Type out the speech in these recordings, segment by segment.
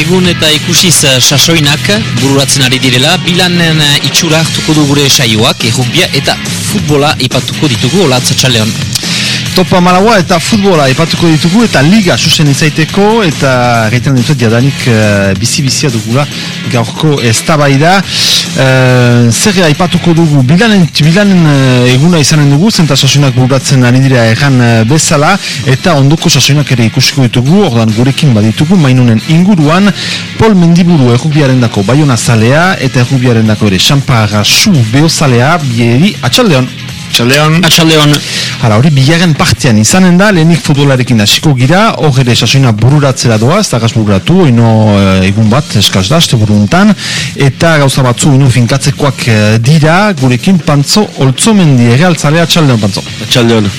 egun eta ikusiz eh, sasoinak bururatzen ari direla, bilanen eh, itxura hartuko du gure saioak, errugbia eta futbola ipatuko ditugu, olatza txaleon. Topa Malaua eta futbola ipatuko ditugu eta liga susen izaiteko eta gaiten dut jadanik uh, bizi-bizia dugula gaurko ez. Uh, Zerre ipatuko dugu bilanen, bilanen uh, eguna izanen dugu zenta sasoinak bururatzen ari dira egan uh, bezala eta ondoko sasoinak ere ikusiko ditugu ordan gurekin baditugu mainunen inguruan Pol Mendiburu errubiaren dako Bayona zalea eta errubiaren dako ere Xampara Su Beozalea bieri atxaldeon. Atxaldeon. Atxaldeon. Hala, hori bigarren partean izanen da, lehenik futbolarekin hasiko gira, hor ere sasoina bururatzera doa, ez da gaz bururatu, ino e, egun bat, eskaz da, este buruntan, eta gauza batzu ino finkatzekoak e, dira, gurekin pantzo, oltzomendi ere altzalea, atxaldeon pantzo. Atxaldeon.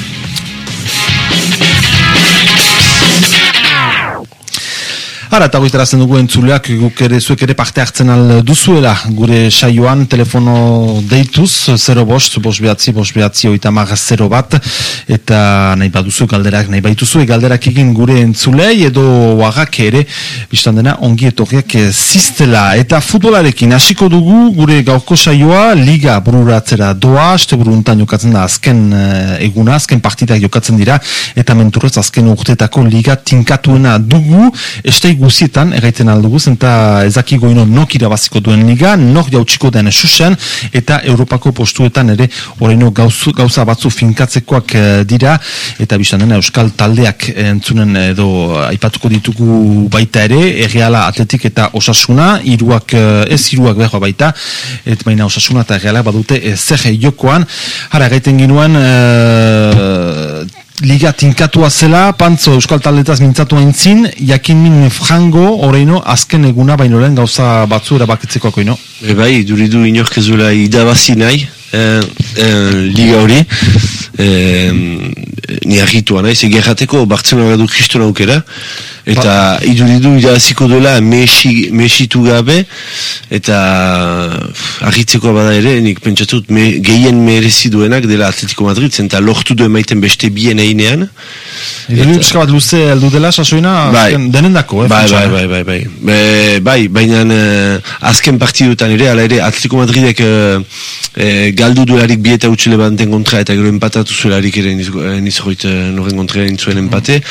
Hara, eta goitarazten dugu entzuleak, guk ere, zuek ere parte hartzen al duzuela, gure saioan, telefono deituz, 0 bost, bost behatzi, bost behatzi, oita maga 0 bat, eta nahi baduzu galderak, nahi baituzu galderak egin gure entzulei, edo wagak ere, biztan dena, ongi etorriak ziztela, eta futbolarekin hasiko dugu, gure gaurko saioa, liga bururatzera doa, este buruntan jokatzen da azken uh, eguna, azken partidak jokatzen dira, eta menturrez azken urtetako liga tinkatuena dugu, este guzietan erraiten aldugu, eta ezaki goino nok irabaziko duen liga, nok jautsiko den susen, eta Europako postuetan ere horreino gauza batzu finkatzekoak eh, dira, eta biztan dena Euskal taldeak entzunen edo aipatuko ditugu baita ere, erreala atletik eta osasuna, iruak, eh, ez iruak behar baita, et baina osasuna eta erreala badute e, zer jokoan, hara erraiten ginuen, liga tinkatua zela, pantzo euskal taldetaz mintzatu aintzin, jakin min frango, oreino, azken eguna baino lehen gauza batzu erabakitzeko ino? E bai, duridu inork ez duela idabazi nahi, eh, eh, liga hori, eh, ni argitua nahi, ze gerrateko Bartzelona du kriston aukera, eta iduridu idaziko duela mesi, mesitu gabe, eta argitzeko bada ere, nik pentsatut me, gehien merezi duenak dela Atletico Madrid, eta lortu du emaiten beste bien einean. Eta pixka bat luze aldu dela, sasoina, bai, denendako, eh? Bai, bai, bai, bai, bai, bai, bai, baina uh, azken partiduetan ere, ala ere, Atletico Madridek uh, uh, galdu duelarik bieta utxile banten kontra, eta gero empatatu zuelarik ere nizroit uh, noren kontra zuen empate,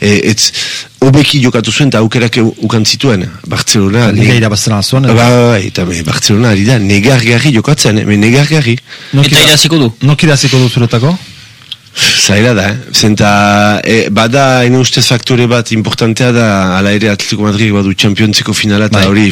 e, ez, obeki jokatu zuen eta aukerak ukan zituen Barcelona Liga irabazten zuen ba, ba, eta me, Barcelona ari da negargarri jokatzen me negargarri eta iraziko du nok iraziko du zuretako? Zaila da, eh? Zenta, e, bada, ene ustez faktore bat importantea da, ala ere Atletico Madrid badu txampiontzeko finala, eta bai. hori,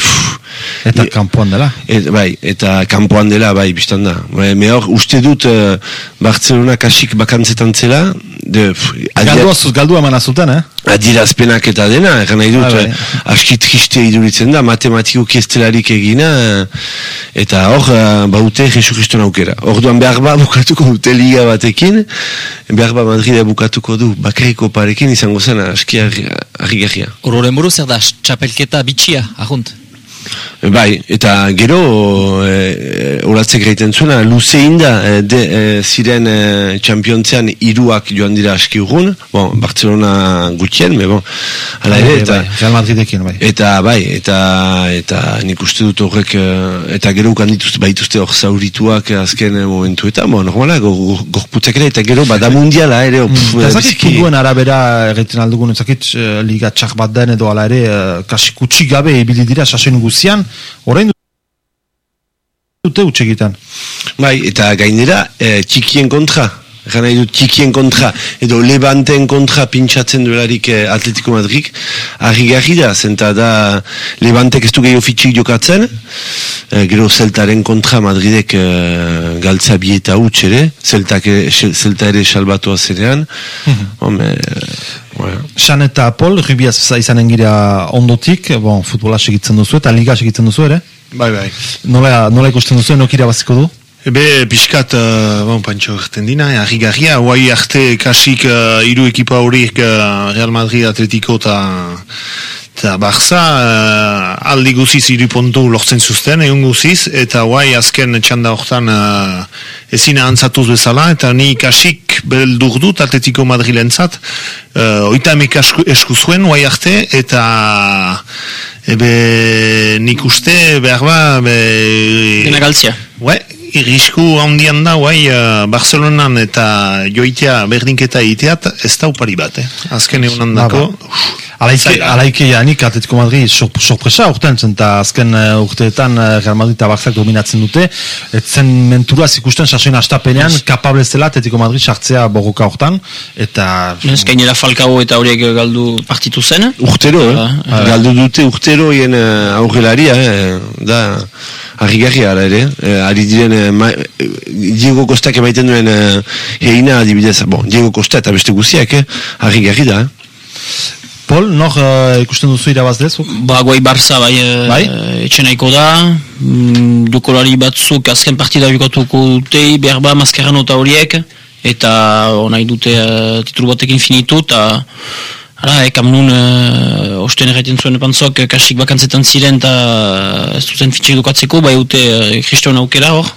Eta kampuan dela? Et, bai, eta kampuan dela, bai, biztan da. Bai, me hor, uste dut, uh, Barcelona kasik bakantzetan zela, de, galdua, galdua eman azuten, eh? Adirazpenak eta dena, egan nahi dut, ah, bai. aski triste iduritzen da, matematiko kiestelarik egina, eta hor, uh, baute Jesu Kristo aukera. Orduan behar ba bukatuko dute liga batekin, behar ba Madrid bukatuko du, bakariko parekin izango zen, aski harri gehia. Horren buru zer da, txapelketa bitxia, ahunt? Bai, eta gero e, oratzek gaiten zuena, luze inda e, de, e, ziren e, txampiontzean iruak joan dira aski urgun, bon, Barcelona gutxien, me bon, ala ere, bai, eta, bai, Real Madridekin, bai. Eta, bai, eta, eta nik uste dut horrek, eta gero ukan dituzte, baituzte hor zaurituak azken momentu, eta, bon, normala, gorputzak ere, eta gero, bada mundiala ere, mm, eta zakit funduen arabera egiten aldugun, ezakit liga txak bat den edo ala ere, kasi kutsik gabe ebili dira, sasoin guzian, orain dute utxegitan. Bai, eta gainera, e, txikien kontra, gana edo txikien kontra, edo levanten kontra pintsatzen duelarik e, Atletico Madrid, argi garri da, zenta da levantek ez du gehiago fitxik jokatzen, e, gero zeltaren kontra Madridek e, galtza bieta utxere, zelta ere salbatua zenean, mm San eta Apol, ribiaz izanen gira ondotik, bon, futbola segitzen duzu eta liga segitzen duzu ere? Bai, bai. Nola, nola ikusten duzu, nok irabaziko du? Ebe, pixkat, uh, bon, pantxo erten dina, harri garria, guai arte kasik uh, iru ekipa horiek uh, Real Madrid, Atletico eta Eta Barça uh, aldi guziz iri pontu lortzen zuzten, egun guziz, eta guai azken txanda hortan uh, ezina antzatuz bezala, eta ni ikasik beldur dut Atletico Madrilentzat, uh, oita emek esku, esku zuen, guai arte, eta ebe nik uste behar ba, be, Dena galtzia. Ue, irrisku handian da, guai, uh, Barcelonan eta joitea berdinketa iteat, ez da upari bat, eh? Azken egunan dako, Alaike, Zaila. alaike janik Atletico Madrid sor, sorpresa urtean zen, eta azken uh, urteetan uh, Real Madrid eta Barçak dominatzen dute, et zen menturaz ikusten sasoin astapenean, kapable zela Atletico Madrid sartzea borroka hortan, eta... Ez gainera Falcao eta horiek galdu partitu zen. Urtero, eh? Ah, Galdu dute urtero hien uh, aurrelaria, eh? Da, harrigarri ara ere. Eh, ari diren, eh, ma, eh, Diego Kostak emaiten duen eh, heina adibidez, bon, Diego Costa eta beste guziak, eh? Harrigarri da, eh? Paul, nor uh, ikusten duzu irabazlezuk? Ba, guai Barça bai, eh, Bai? etxenaiko da, mm, jokolari batzuk azken partida jokatuko dute, behar ba, maskeran eta horiek, eta nahi dute uh, titulu batekin finitu, eta Hala, eh, kamnun, uh, osten erraiten zuen pantzok, eh, kasik bakantzetan ziren, eta uh, ez duzen fitxek dukatzeko, bai dute uh, kriston aukera hor.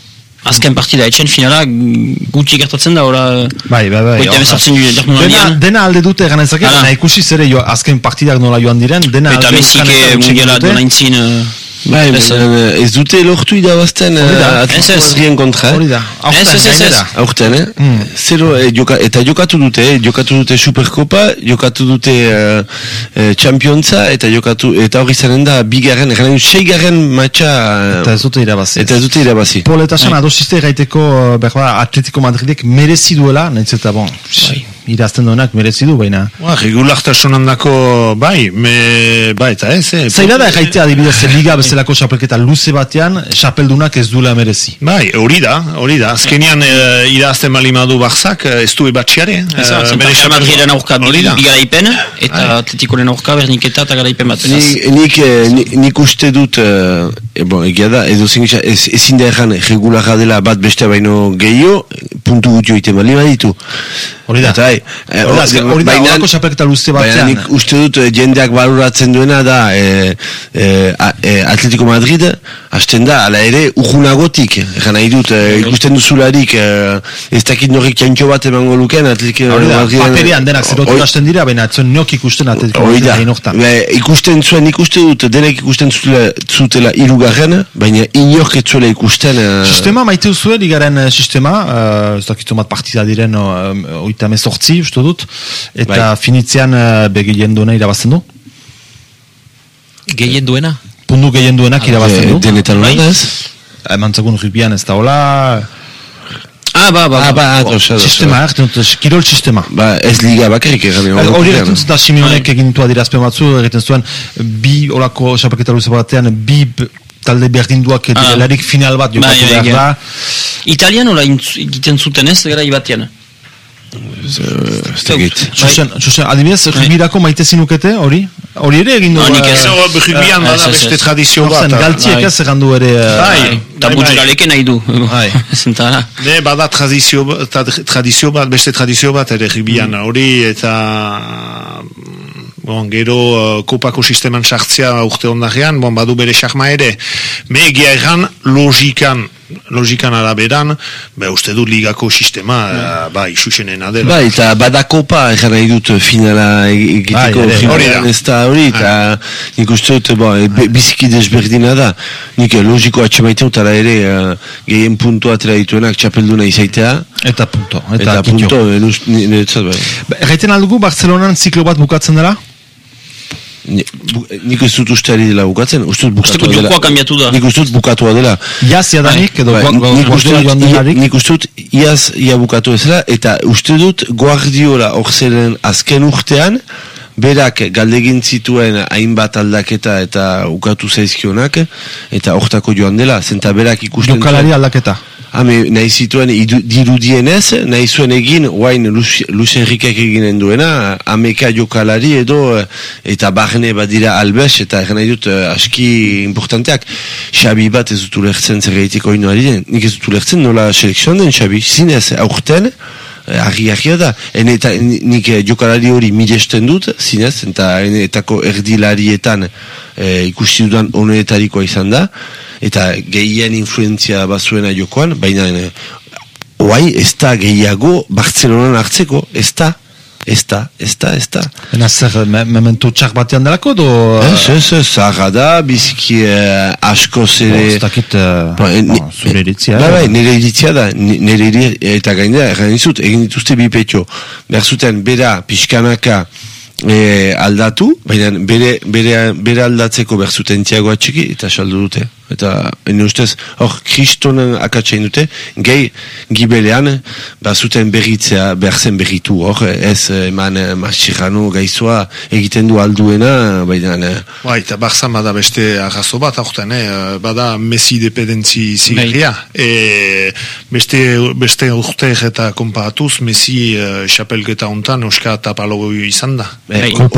Azken partida etxen finala, gutxi gertatzen da, ora, Bai, bai, bai. Hortaz. hemezortzi Dena, dena alde dute egan baina ikusi zere jo, azken partidak nola joan diren, dena eta alde utzi mundiala dute. duena intzin, uh, Bai, ez, baina, eh, ez dute lortu Ez, ez. Madrien kontra, eh? Hori da, Ez, ez, aurten ez, ez. gainera. Aurten, eh? Mm. Zero, eh, joka, eta jokatu dute, eh? jokatu dute Supercopa, jokatu dute uh, Championza, eta jokatu, eta hori zaren da, bigarren, dut, seigarren matxa, Eta ez dute irabazi. eta ez dute irabazi. Pol eta san adosiste gaiteko behar Atletico Madridek merezi duela, nahiz eta bon, irazten duenak merezi du, baina... Ba, regulartasunan dako, bai, me, bai, eta ez, eh? Zaila da egaitea adibidez liga bezalako xapelketa luze batean, xapeldunak ez duela merezi. Bai, hori da, hori da. Azkenian e, irazten balimadu barzak, eh, ez du ebatxiare. Ez da, zen Real Madrilen aurka bi, garaipen, eta Bai. Atleticoren aurka berniketa eta garaipen bat. Ni, nik, eh, ni- nik uste dut, eh, e, bon, egia da, edo zen gisa, ez, ezin da erran regularra dela bat beste baino gehiago, puntu gutio ite bali baditu. Hori da. Eta, eh, Hori da, azken- hori da, baina- horako xapelketa luze Baina batean. nik uste dut eh, jendeak baloratzen duena da e, e, a- e, Atletico Madrid hasten da, ala ere urgunagotik egan nahi dut, e, ikusten duzularik e, ez dakit norrik txantxo bat emango luken Atletico Hori da, paperian denak zerotik Hoi- hasten dira, baina etzen neok ikusten Atletico Madrid hortan. Be, ikusten zuen, ikuste dut, denek ikusten zutela, zutela irugarren, baina inork ez zuela ikusten... eh, Sistema maite duzue, ligaren sistema, uh, ez dakitu bat partida diren uh, oita mezortzi, uste dut, eta Bai. finitzean uh, begien duena irabazten du. Gehien duena? Pundu gehien duenak irabazten eh, du. denetan Bai. hori da ez? Eman zagun rugbian ez da hola, Ah, ba, ba, Ah, ba, ba. ados, ados, sistema, ados. erten dut, kirol sistema. Ba, ez liga bakarrik egan Eh, Hori egiten zuten da Simeonek egin ditu adirazpen batzu, egiten zuen bi olako xapaketa luze batean, bi talde berdinduak Ah. direlarik final bat jokatu Bai, bai, behar da. Italian hola intz- egiten zuten ez, gara ibatean. Ez dakit. Xuxen, Xuxen, adibidez, rugbirako maite zinukete, hori? Hori ere egin du... Nik ez. eh, Zo, rugbian Eh, bada ez, ez, beste ez. tradizio bat. galtziek bai. ez egandu ere... eh, Bai. Eta bai, butxulaleke nahi du. Bai. Zentara. Ne, bada tradizio, tradizio bat, beste tradizio bat ere rugbian hori, eta bon, gero uh, kopako sisteman sartzea urte ondarean, bon, badu bere xarma ere. Me egia erran logikan, logikan araberan, be, uste du ligako sistema, uh, bai, xuxenena dela. Bai, eta bada kopa egan nahi dut finala e- egiteko Bai, hori da. ez da hori, eta nik uste dut, bo, e, be- biziki desberdina da. Nik eh, logiko atxemaiten dut, ala ere, eh, gehien puntu atera dituenak txapelduna izaitea, Eta punto. Eta, eta, punto, eh, niretzat, bai. Ba, aldugu, Barcelonan ziklo bat bukatzen dela? Nik ez dut uste ari dela bukatzen, uste dut Usteko bukatua dela. jokoa kanbiatu da. Nik uste dut bukatua dela. Jaz jadanik, edo Bai, gu- gu- nik uste dut, ia- nik uste dut iaz ia bukatu ezela, eta uste dut Guardiola orzelen azken urtean, berak galdegin zituen hainbat aldaketa eta ukatu zaizkionak, eta hortako joan dela, zenta berak ikusten Jokalari aldaketa. Hame, nahi zituen idu- dirudienez, nahi zuen egin, Luis Enriquek eginen duena, ameka jokalari edo, eh, eta barne badira albes, eta egin nahi dut eh, aski importanteak. Xabi bat ez dut ulertzen zer ino ari den. Nik ez dut ulertzen nola selekzioan den Xabi. Zinez, aurten, argi-argia da. En eta ni- nik eh, jokalari hori miresten dut, zinez, eta enetako erdilarietan eh, ikusi dudan honetarikoa izan da, eta gehien influentzia bazuena jokoan, baina eh, oai ez da gehiago Bartzelonan hartzeko, ez da, ez da, ez da, ez da. Ena zer, me, memento txak batean delako, do... Ez, ez, ez, zaharra da, biziki eh, asko zere... ez dakit, eh, Ba, eh, bo, zure iritzia. Eh? bai, nire iritzia da, ni- nire iri, eta gainera, erran dizut, egin dituzte bi petxo. Behar zuten, bera, pixkanaka e, aldatu, baina bere, bere, bere aldatzeko behar zuten tiago atxiki, eta saldu dute. Eta, ene ustez, hor, kristonen akatsain dute, gehi, gibelean, behar zuten berritzea, behar zen berritu, hor, ez, eh, eman, eh, masxirrano gaizoa egiten du alduena, baina, eh, Bai, eta barzan bada beste arrazo bat, aurten, eh? bada Messi dependentzi zigarria. E, beste, beste urteek eta konparatuz, Messi uh, xapelketa hontan Euska eta Palogo izan da. Eh, Bai. ho-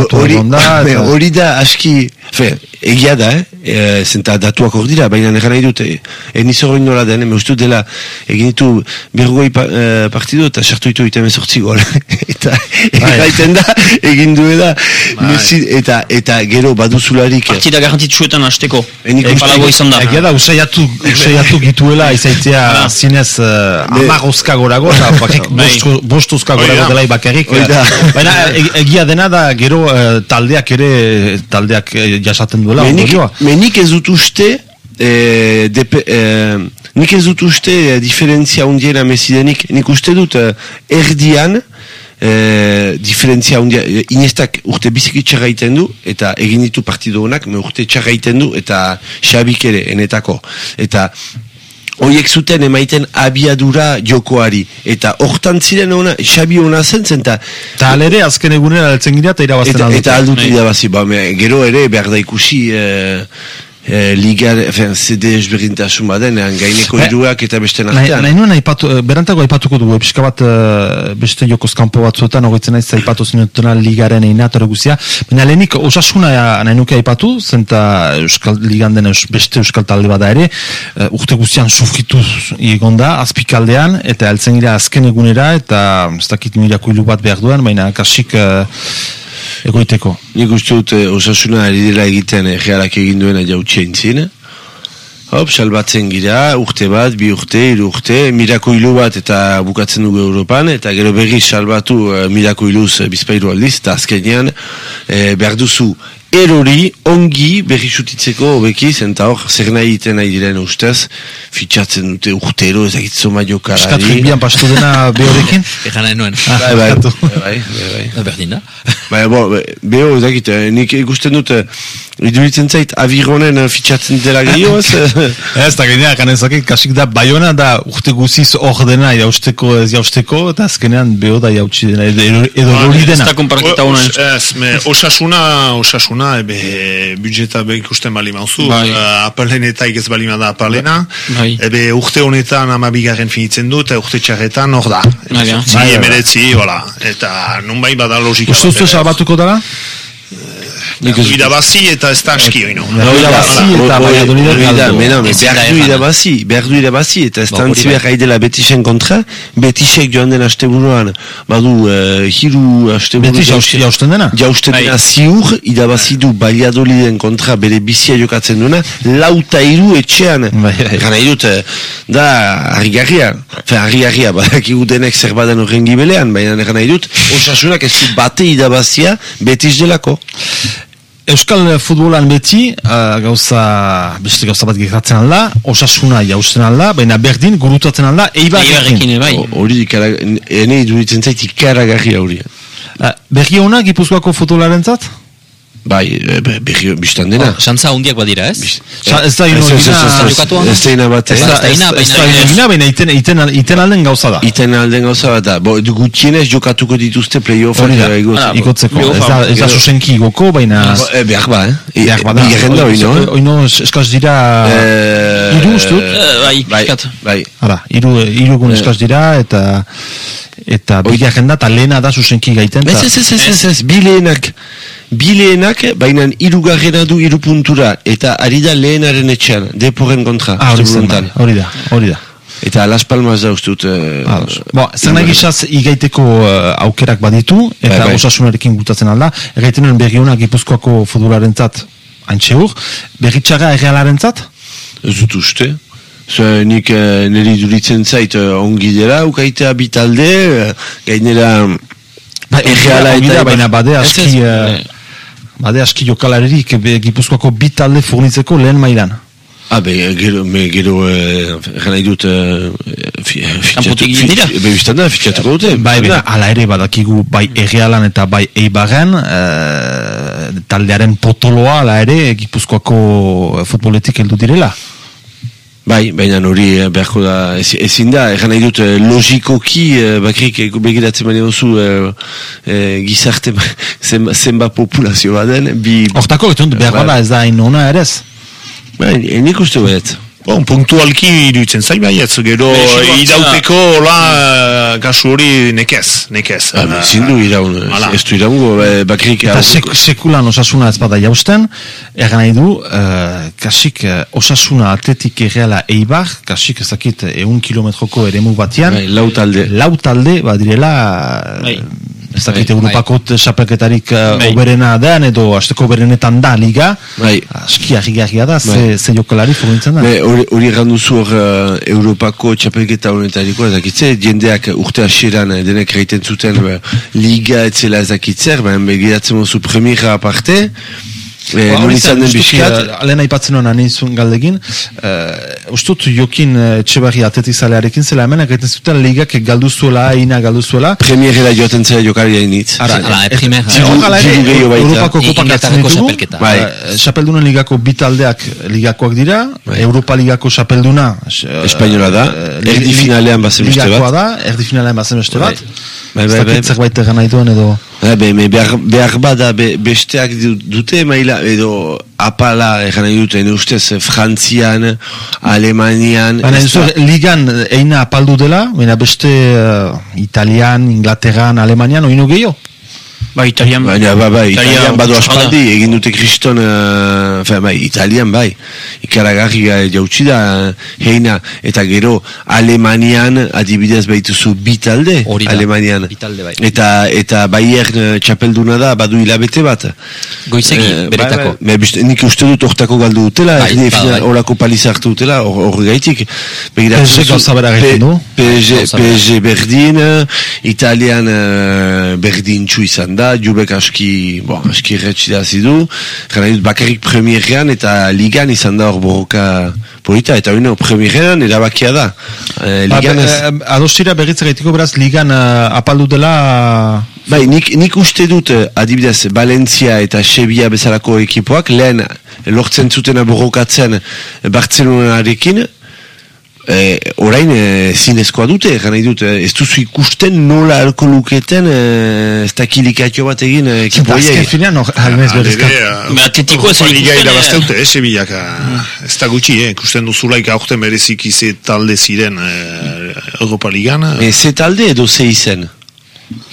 hori da, aski fe, egia da eh? e, zenta datuak hor dira baina negan nahi dut e, eniz horrein nola den me uste dut dela egin ditu berrogoi pa, e, partidu eta sartu ditu iten sortzi gol eta egiten da egin duela Messi, eta, eta gero baduzularik Partida garantitzuetan hasteko. Enik uste- Palago izan da. Egia da, usaiatu, usaiatu gituela izaitzea Ah. zinez uh, amagozka gorago, eta bakik Bai. bostuzka gorago da. dela bakarrik. Hori da. Baina e- egia dena da gero eh, taldeak ere taldeak eh, jasaten duela. menik, menik ez dut uste e, depe, e, nik ez dut uste e, diferentzia hundiena mesidenik nik uste dut erdian e, diferentzia hundia e, inestak urte biziki txarra egiten du eta egin ditu partido honak me urte txarra egiten du eta xabik ere enetako eta Hoiek zuten emaiten abiadura jokoari. Eta hortan ziren ona, xabi ona zen zen, eta Eta alere azken egunera altzen gira eta irabazten eta, aldute. eta aldut irabazi, ba, me, gero ere behar da ikusi e, e, ligar, efen, CD ezberdintasun baden, gaineko Eh, hiruak eta beste artean. nahi nuen aipatu, eh, berantako aipatuko dugu, pixka bat eh, beste jokoz kanpo batzuetan, hogetzen naiz aipatu zinutena ligaren eina guzia. Baina lehenik osasuna eh, nahi nuke aipatu, zenta Euskal Ligan den beste Euskal talde bada ere, eh, urte guztian sufritu egon da, azpikaldean, eta heltzen gira azken egunera, eta ez dakit mirako hilu bat behar duen, baina kasik eh, egoiteko. Nik uste dut eh, osasuna ari dela egiten eh, realak egin duena jautxe intzin. Hop, salbatzen gira, urte bat, bi urte, hiru urte, mirako hilu bat eta bukatzen dugu Europan, eta gero berri salbatu uh, mirako hiluz uh, bizpairu aldiz, eta azkenean eh, behar duzu erori ongi berri sutitzeko hobeki, zenta hor, zer nahi egiten nahi diren ustez, fitxatzen dute urtero, ezagitzo maio karari. rugbian pastu dena behorekin? Egan nahi nuen. Bai, bai, bai, bai, bai. Berdin da. Baina, bo, be- beho, ezakit, eh, nik ikusten dut, eh, iduritzen zait, avironen eh, fitxatzen dela gehiago, ez? Ez, eta gainera, ganezakit, kasik da, baiona da urte guziz hor dena jausteko ez jausteko, eta azkenean beho da jautsi dena, edo, edo, edo Ba, hori Ez dena. da konparaketa O- honen. Ez, me, osasuna, osasuna, ebe, budjeta be ikusten bali mauzu, Bai. uh, apalen eta ikez bali da apalena, Bai. ebe urte honetan amabigarren finitzen du, eta urte txarretan hor da. Bai, bai. Emeretzi, hola. Eta nunbai bada logika. Uste uste salbatuko dara? Nik Du irabazi eta ez da aski oino. Irabazi eta Valladolid Hori da, galdu. mena, me, Ezin da behar du erran. irabazi, behar du irabazi, eta ez Ba, da hori antzi bai. behar gaidela betisen kontra, betisek joan den asteburuan, badu, uh, hiru asteburu Beti jausti jausten dena? jausten Bai. dena ziur, irabazi du Valladoliden kontra bere bizia jokatzen duena, lauta hiru etxean. Bai, bai. Gana idut, eh, da, harrigarria, fe, harrigarria, badakigu denek zer baden horren gibelean, baina gana idut, osasunak ez du bate irabazia betiz delako. Euskal futbolan beti, uh, gauza, beste gauza bat gertatzen alda, osasuna jausten alda, baina berdin gurutatzen alda, eibarrekin. Eibarrekin, bai. Hori ikara, ene iduritzen zait ikaragarri hori. Uh, berri hona, Gipuzkoako futbolaren zat? Bai, e, be- berri biztan dena. Oh, Xantza hundiak badira, ez? Ez da ino Ez, da ina bat, Ez eh? da, da da- da baina- ino iten, iten, iten alden gauza da. Iten alden gauza bat da. Bo, du- gutxienez jokatuko dituzte playoffak. Da, eh, igoz- Hala, ikotzeko. Ez da, ez da sosenki igoko, baina... Bo, e, behar ba, eh? Behar. Bigarren da hori, no? Oino eskaz dira... Eh, Hiru uste dut? Eh, bai, Bai, bai. Hala, hiru hiru egun eskaz dira, eta... Eta bigarren da, eta lehena da zuzenki gaiten. Ez, ez, ez, ez, ez, ez, bileenak. Bileenak, baina irugarrena du irupuntura, eta ari da lehenaren etxean, deporren kontra. Ah, hori bai, hori da, hori da. Eta Las Palmas da uste dut... eh, Ados. Bo, zer nahi gizaz igaiteko uh, aukerak baditu, eta Bai, bai. osasunarekin gutatzen alda, egaiten nuen berriunak gipuzkoako futbolaren zat, antxeur, berritxaga errealaren zat? Ez dut uste. Zer, nik eh, niri duritzen zait eh, ongi dela, ukaitea bitalde, eh, gainera... Ba, Erreala eta baina bade aski, ez, bade aski jokalarerik be, gipuzkoako bi talde furnitzeko lehen mailan. Ah, be, gero, me, gero, eh, nahi dut, eh, eh, Kanpotik dira? be, biztan da, fitxatuko dute. Bai, baina, ala ere badakigu bai errealan eta bai eibarren eh, taldearen potoloa ala ere gipuzkoako futboletik heldu direla. Bai, baina hori eh, beharko da, ez- ezin da, egan nahi dut, eh, logikoki, eh, bakrik eh, begiratzen bane duzu, eh, eh, gizarte, zenba, zenba populazio baden, bi... Hortako, behar Bai. bada ez da hain ona ere ez. Bai, nik uste bet. Bon, punktualki iruditzen zai baietz, gero Be, sigoatzea- idauteko la kasu hori nekez, nekez. Ah, Eh, ezin du iraun, ez du iraungo, eh, bakrik... Eta sek, sekulan osasuna ez bada jausten, egan nahi du, uh, kasik eh, osasuna atletik erreala eibar, kasik ezakit eun kilometroko eremu batian, Bai, lau talde. lau talde badirela Bai. ez dakit Bai, Europako xapelketarik uh, Bai. oberena den edo asteko berenetan da liga Bai. aski argi da ze, Bai. ze jokalari formintzen da Be, hori- Hori egan duzu hor eh, Europako txapelketa honetariko ezakitze, jendeak urte hasieran eh, denek reiten zuten be, liga etzela ezakitzer, baina begiratzen mozu premiera aparte, eh, Ba, non izan den justuki, biskat, eh, lehen aipatzen hona nizun galdegin, uh, ustut jokin uh, txebarri atletizalearekin zela hemen, egiten zuten ligak galdu zuela, ina galdu zuela, premierera joaten zera jokari hainitz. Ara, eh, eh, primera. eh, Diru gehiago baita. Europako kopak Inglaterrako ditugu. Bai. eh, Txapeldunen ligako bi taldeak ligakoak dira, Bai. Europa ligako txapelduna eh, Espainola da, eh, erdi finalean bazen beste ligakoa bat. da, erdi finalean bazen beste bat. Bai, Ez bai, bai. zerbait egan nahi duen edo... Eh, be, me behar, behar bada be, besteak du- dute maila edo apala egan nahi dute ne ustez eh, Frantzian, Alemanian Baina ez da- ligan eh, eina apaldu dela, baina beste uh, Italian, Inglaterran, Alemanian, oinu gehiago. Ba, Italian... Baina, ba, bai, Italia italian badu aspaldi, egin dute kriston, uh, fe, bai, italian bai, ikaragarri jautsi da, heina, eta gero, Alemanian, adibidez baituzu bi talde, Hori Alemanian. bi talde bai. Eta, eta Bayern uh, txapelduna da, badu hilabete bat. Goizegi, Eh, beretako. Bai, bai, biste- nik uste dut hortako galdu dutela, Bai, erdi bai, final- bai. horako paliza hartu dutela, hor gaitik. PSG gauza bera. PSG. PSG berdin, eh, Italian uh, berdin txu izan da, Jubek aski, bo, aski erretsi da zidu, jara dut bakarrik premierean eta ligan izan da hor borroka polita, eta hori premierean erabakia da. Ba, ligan be- ez, eh, adostira berriz gaitiko beraz ligan uh, apaldu dela Bai, nik, nik uste dut, adibidez, Valencia eta Sevilla bezalako ekipoak, lehen lortzen zutena borrokatzen Bartzelonarekin, eh, orain eh, zinezkoa dute, gana nahi dut, eh, ez duzu ikusten nola alko luketen eh, ez da kilikatio bat egin eh, ekipo Azken finean, no, almez berrizka. Ba, Atletico ez ikusten, dute, eh, Sevillak, eh, ez da gutxi, eh, ikusten duzulaik aurten berezik ize talde ziren eh, Europa Ligan, Eh, ze talde edo ze izen?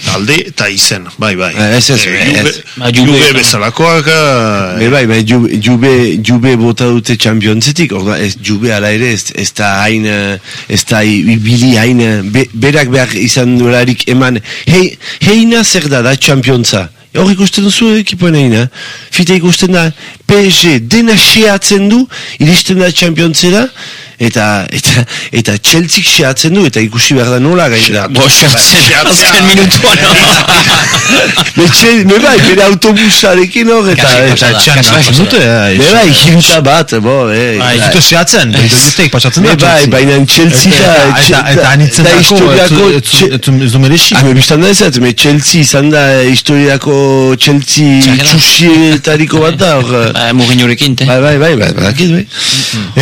Talde eta izen, bai, bai. Eh, ez, ez, Eh, ez. Eta- bezalakoak, eh, Be bai, bai, jube, jube, jube bota dute championsetik, orda, ez jube ala ere, ez, ez da hain, ez da ibili hain, be, berak behar izan duelarik eman, hei, heina zer da da championsa? Hor ikusten duzu ekipoen egina, fite ikusten da, PSG dena xeatzen du, iristen da championzera, eta, eta, eta Chelsea xeatzen du, eta ikusi behar da nola gainera. Bo, xertzen, Xertzea. azken minutuan. Me, me bai, bere autobusarekin hor, eta, eta, Txan, kasi bai, dute, Me bai, hiruta bat, bo, eh. Bai, edo justeik pasatzen da. Me bai, baina Chelsea Eta, eta, anitzen da dako, ez du- ez du- ez du merexi. Ah, me biztan da ez, me Chelsea izan da historiako Chelsea txusietariko bat da, hor... Ba, Mourinhorekin, te. Bai, bai, bai, bai, badakit, bai.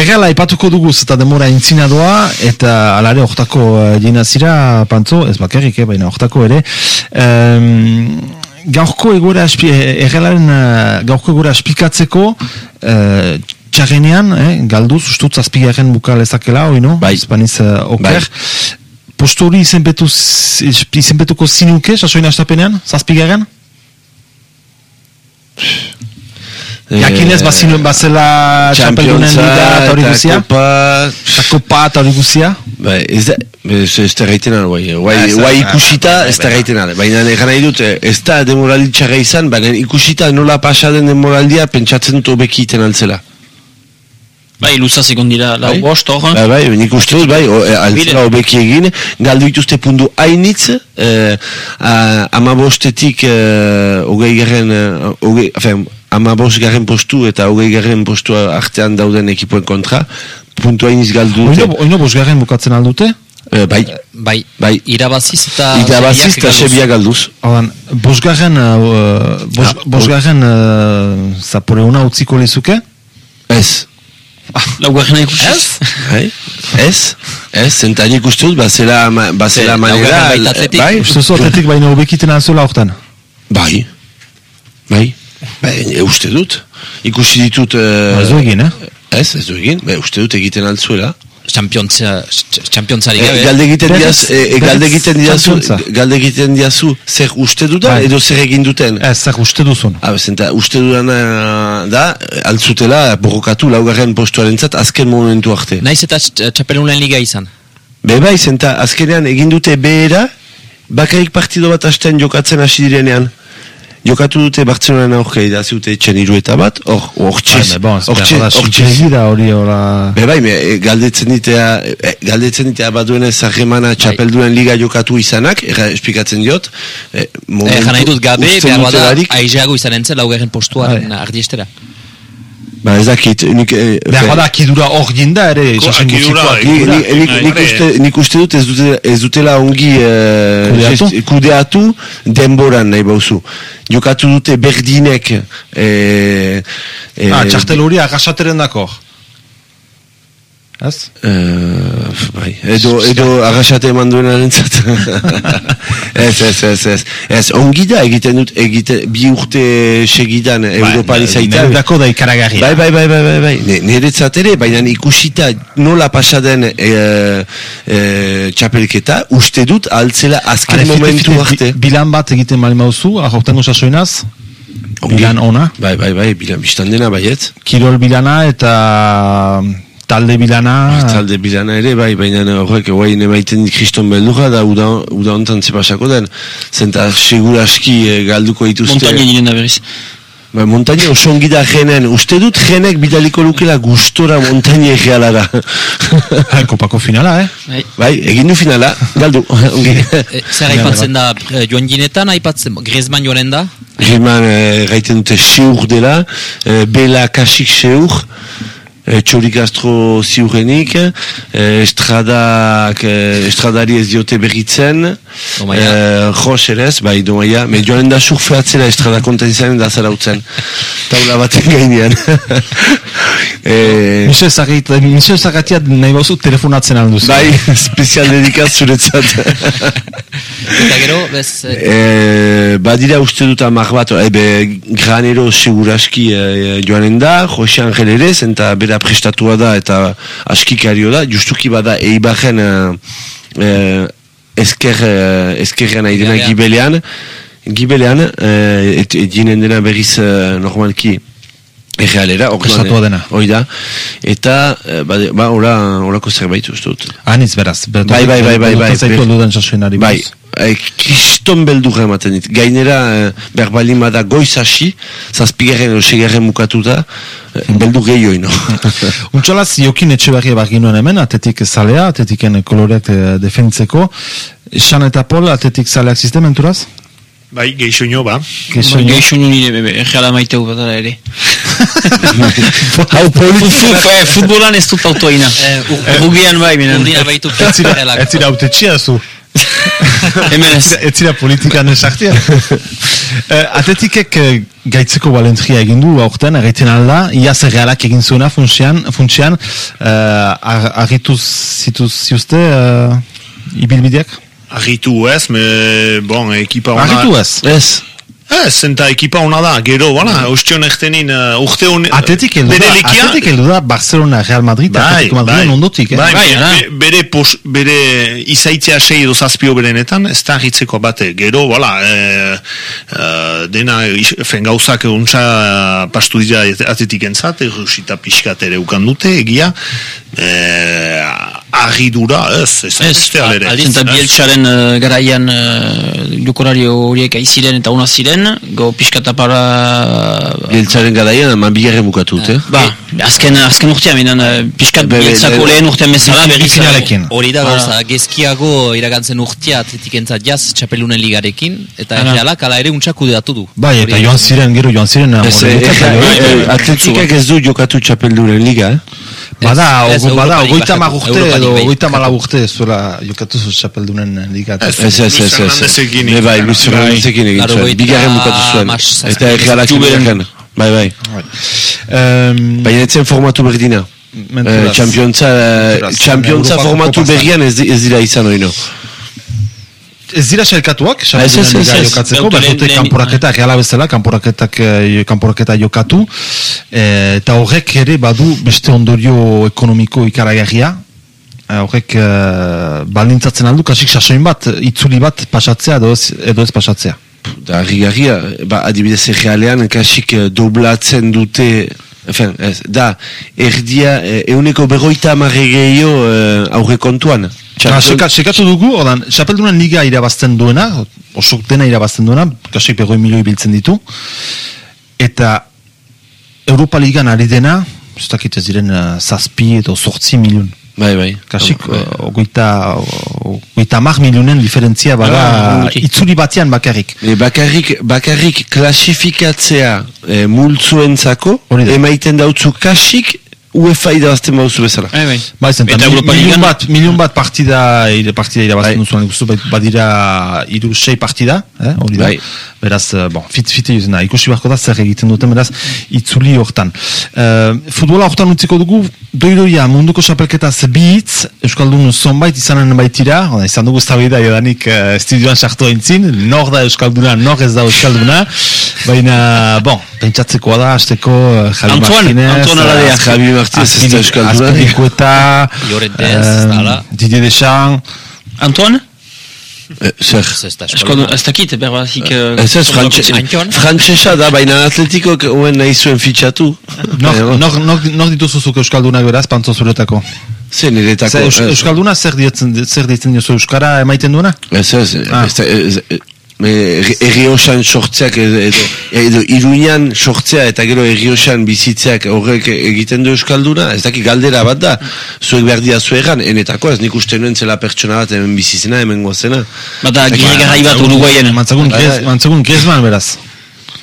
Egala aipatuko duguz eta demora intzina doa, eta alare hortako uh, jena zira, pantzo, ez bakarrik, eh, baina hortako ere. Um, gaurko egoera, espi, egalaren uh, gaurko egoera espikatzeko, uh, txarrenean, eh, galdu, sustut zazpigaren buka lezakela, hoi no? Bai. Espaniz uh, oker. Bai. Postu hori izenpetu, izenpetuko zinuke, sasoin astapenean, zazpigaren? Jakinez, bazinuen bazela txapeldunen liga eta hori guzia? Kopa... Eta kopa eta hori guzia? Ba, ez da, ez, ez da gaiten ala, guai, guai, Ez da- guai ba, ikusita ez da ba. gaiten ala. Baina egan nahi dut, eh, ez da demoraldi txarra izan, baina ikusita nola pasa den demoraldia pentsatzen dut hobeki iten altzela. Bai, luzaz egon dira, lau Bai? bost, hor. Bai, bai, nik uste dut, bai, o, e, altzela Bide. hobeki egin, galdu dituzte pundu hainitz, eh, a- ama bostetik, eh, hogei garen, eh, hogei, afen, ama bost garen postu eta hogei garen postu artean dauden ekipoen kontra, puntu hainitz galdu dute. Oino, oino bosgarren bukatzen aldute? Eh, bai, Bai, bai, irabaziz eta... irabaziz Sebiak eta galduz. sebia galduz. Haudan, bosgarren, uh, bos, Ah, bosgarren uh, zaporeuna utziko lezuke? Ez. Laugarrena ikusi. Bai? Ez? Ez, zenta nik uste dut, bazela, bazela Ze, manera... laugarren baita atletik? Bai? Uste zu atletik baina hobekiten alzuela hortan? Bai. Bai. Bai, e, uste dut. Ikusi ditut... eh, Ez du egin, eh? Ez, ez du egin. Bai, uste dut egiten altzuela. Championtza, ch- championtzari E, gabe. galde egiten diaz, e, e, galde egiten diazu, galde egiten diazu, zer uste duda Bai. edo zer egin duten. Ez, zer uste duzun. Ah, zenta, uste dudana da, altzutela, borrokatu laugarren postuarentzat azken momentu arte. Naiz eta txapelunen liga izan. Be bai, zenta, azkenean egin dute behera, bakarik partido bat hasten jokatzen hasi direnean. Jokatu dute Bartzelonan aurka idazute etxen iru eta bat, hor, hor txez, Bai, ez hor txez, da, hori hola... Be bai, me, e, galdetzen ditea, e, galdetzen ditea baduenez zarremana txapelduen liga jokatu izanak, erra esplikatzen diot, e, Eh, Jan nahi dut gabe, usten behar bada, aizeago izan entzen laugarren postuaren ardiestera. Ba ez dakit, nik, e, Behar fe- bada akidura hor jinda ere, Akidura. ni- nik, nik, uste, nik uste dut ez, dute, ez dutela ongi eh, Kudeatu? gest- kudeatu denboran nahi bauzu. Jokatu dute berdinek eh, eh, Ah, txartel hori agasateren dako. Ez? eh, bai, edo, edo agasate eman duenaren zat. ez, ez, ez, ez. Ez, ongi da egiten dut, egite, bi urte segidan Europan izaiten. Niretzako da ikaragarria. Bai, bai, bai, bai, bai, bai. Niretzat ere, baina ikusita nola pasaden e, e, txapelketa, uste dut altzela azken Are, momentu fite, arte. fite, bi- Bilan bat egiten mali mauzu, ahortengo sasoinaz, bilan ona. Bai, bai, bai, bilan biztan dena baiet. Kirol bilana eta talde bilana. Talde bilana ere, bai, baina horrek guain emaiten kriston beldurra da uda, uda ontan zepasako den. Zenta seguraski e, galduko dituzte. Montaña diren da berriz. Bai, montaña oso ongi da jenen. Uste dut jenek bidaliko lukela gustora montaña egealara. Ah, Kopako finala, eh? Bai. bai, egin du finala, galdu. E, zer aipatzen da, eh, joan ginetan aipatzen, Griezmann joanen da, Griezmann eh, gaiten dute seur dela, eh, Bela kasik seur, eh, Txorik Astro ziurrenik, eh, Estradak, eh, Estradari ez diote berritzen, Domaia. eh, Jos ere ez, bai, domaia, me joanen da surfeatzera Estrada konta izanen da zarautzen, taula baten gainean. eh, Michel Zagait, Michel Zagatia nahi bauzu telefonatzen alduz. bai, spezial dedikaz zuretzat. eta gero, bez, eh, E, badira uste dut amak bat, ebe granero seguraski e, joanen da, Jose Angel ere, eta bera prestatua da eta askikario da, justuki bada eibarren e, esker, eskerrean aidena Gibelean. gibelean, gibelean, e, et, et dena berriz e, normalki Errealera, Prestatua dena. Hoi da. Eta, e, ba, ba, ora, orako zerbait uste dut. Anitz beraz. Ber- Bai, bai, bai, bai, bai. Zaitu Ber- aldudan sasoinari. Bai, buruz. e, kriston beldurra ematen dit. Gainera, e, berbalin bada goiz hasi, zazpigarren edo segarren mukatuta, e, beldur gehioi? Untxalaz, Jokin Etxeberria barginuen hemen, atetik zalea, atetiken koloreak eh, defentzeko. Xan eta Pol, atetik zaleak sistementuraz? Bai, geixoño, ba. Geixo Bai, Geixo nire, bebe, erreala maiteu batara ere. Hau Futbol- eh, Futbolan ez dut autoaina. eh, ur- Rugian bai, binen. urdina baitu Ez zira, ez haute txia zu. Hemen ez. Ez zira politikan esartia. uh, atletikek eh, gaitzeko balentria egin du aurten, egiten alda, ia zerrealak egin zuena funtsian, funtsian uh, ar, argitu zituz ziuzte uh, ibilbideak? Argitu ez, me, bon, ekipa ona... Argitu ez. Ez. Ez, zenta ekipa ona da, gero, bala, ustion ertenin, uh, urte hon... Atletik heldu da, likia- atletik heldu da Barcelona, Real Madrid, Bai, Atletico Madrid ondotik, eh? bai, Bai, be- be- bere, pos, bere izaitzea sei edo zazpio berenetan, ez da agitzeko bate. Gero, bala, e, Uh, dena is- fen gauzak untsa pastu dira atetik entzat, errusita pixkat ere ukan dute, egia, uh, argidura, ez, ez, Ez, alere. aldiz, eta bieltxaren uh, garaian uh, jokorari horiek aiziren eta una ziren, go piskata para... Bieltzaren garaian, ama bigarren bukatu dute. Ba, azken, azken urtean, minan, uh, piskat Be- be- bieltzako be- lehen urtean bezala, berriz... Hori da Hala. gauza, gezkiago iragantzen urtea atletik entzat jaz txapelunen ligarekin, eta Hala. realak ala ere untxak kudeatu du. Bai, eta joan ziren, gero joan ziren, eh, eh, eh? eh, Atletikak ez du jokatu txapelduren liga, eh? Bada, Ez, ez, ogo- bada, ogoita bakatu, urte Europarik edo bai. ogoita mala urte zuela jokatu zu txapeldunen liga. Ez. Ez, ez, ez, Ne bai, Luis. Fernandezekin egin zuen. Bigarren bukatu zuen. Eta errealak bigarren. Bai, bai. Um, Baina etzen formatu berdina. Eh, Championtza, Menturaz. championtza Europako formatu berrian ez, di- ez dira izan hori, no? Ez dira sailkatuak, liga ez. jokatzeko, bazute lehen- kanporaketak, ehala bezala, kanporaketak, eh, kanporaketa jokatu, eh, eta horrek ere badu beste ondorio ekonomiko ikaragarria, Eh, horrek eh, baldintzatzen aldu, kasik sasoin bat, itzuli bat pasatzea edo ez, edo ez pasatzea. Da, harri-garria, ba, adibidez errealean, kasik doblatzen dute, Efen, ez, da, erdia, eh, euneko berroita amarre gehiago eh, aurre kontuan. Ah, seka- sekatu dugu, odan, xapeldunen liga irabazten duena, osok dena irabazten duena, kasik begoi milioi biltzen ditu, eta Europa Ligan ari dena, ez dakit ez diren uh, zazpi edo sortzi milion. Bai, bai. Kasik, Bai. uh, ogoita, ogoita mar milionen diferentzia bada Ah, urruti. itzuli batean bakarrik. E, bakarrik, bakarrik klasifikatzea e, multzuentzako, Hori da. emaiten dautzu kasik UEFA idazten bauzu bezala. Bai, bai. Bai, zen, Eta Europa milion Ligan- bat, milion bat partida, ire, partida irabazten Bai. duzuan, ikustu, bai- badira iru sei partida, eh, hori da. Bai. Beraz, eh, bon, fit, fit da, ikusi beharko da zer egiten duten, beraz, itzuli hortan. Uh, futbola hortan utziko dugu, doidoia munduko xapelketa zebitz, Euskaldun zonbait izanen baitira, ona, izan dugu zabida jodanik uh, estudioan sartu aintzin, nor da Euskalduna, nor ez da Euskalduna, baina, bon, pentsatzekoa da, azteko uh, Javi Antoine, Martinez, Antoine Aradea. Azpi- Javi Martinez ez da Azpili- Euskalduna. Azpilikueta, Llorente, eh, hala. Didier Deschamps, Antoine? E, zer? Ez ez da ez dakit, berbazik... Ez ez, Antxon? frantsesa da, baina atletikok oen nahi zuen fitxatu. nor, dituzuzuk Euskaldunak beraz, pantzo zuretako? Zer niretako. Ez. Euskalduna zer ditzen, zer ditzen diozu Euskara emaiten duena? Ez ez, Ah. ez errioxan sortzeak edo, edo, edo iruñan sortzea eta gero errioxan bizitzeak horrek egiten du euskalduna, ez daki galdera bat da, zuek behar dia zuegan, enetako ez nik uste nuen zela pertsona bat hemen bizizena, hemen goazena. Bata, Bai, gire garai bat Uruguayen. Mantzagun, Bai, Griez, bai. Griezmann beraz.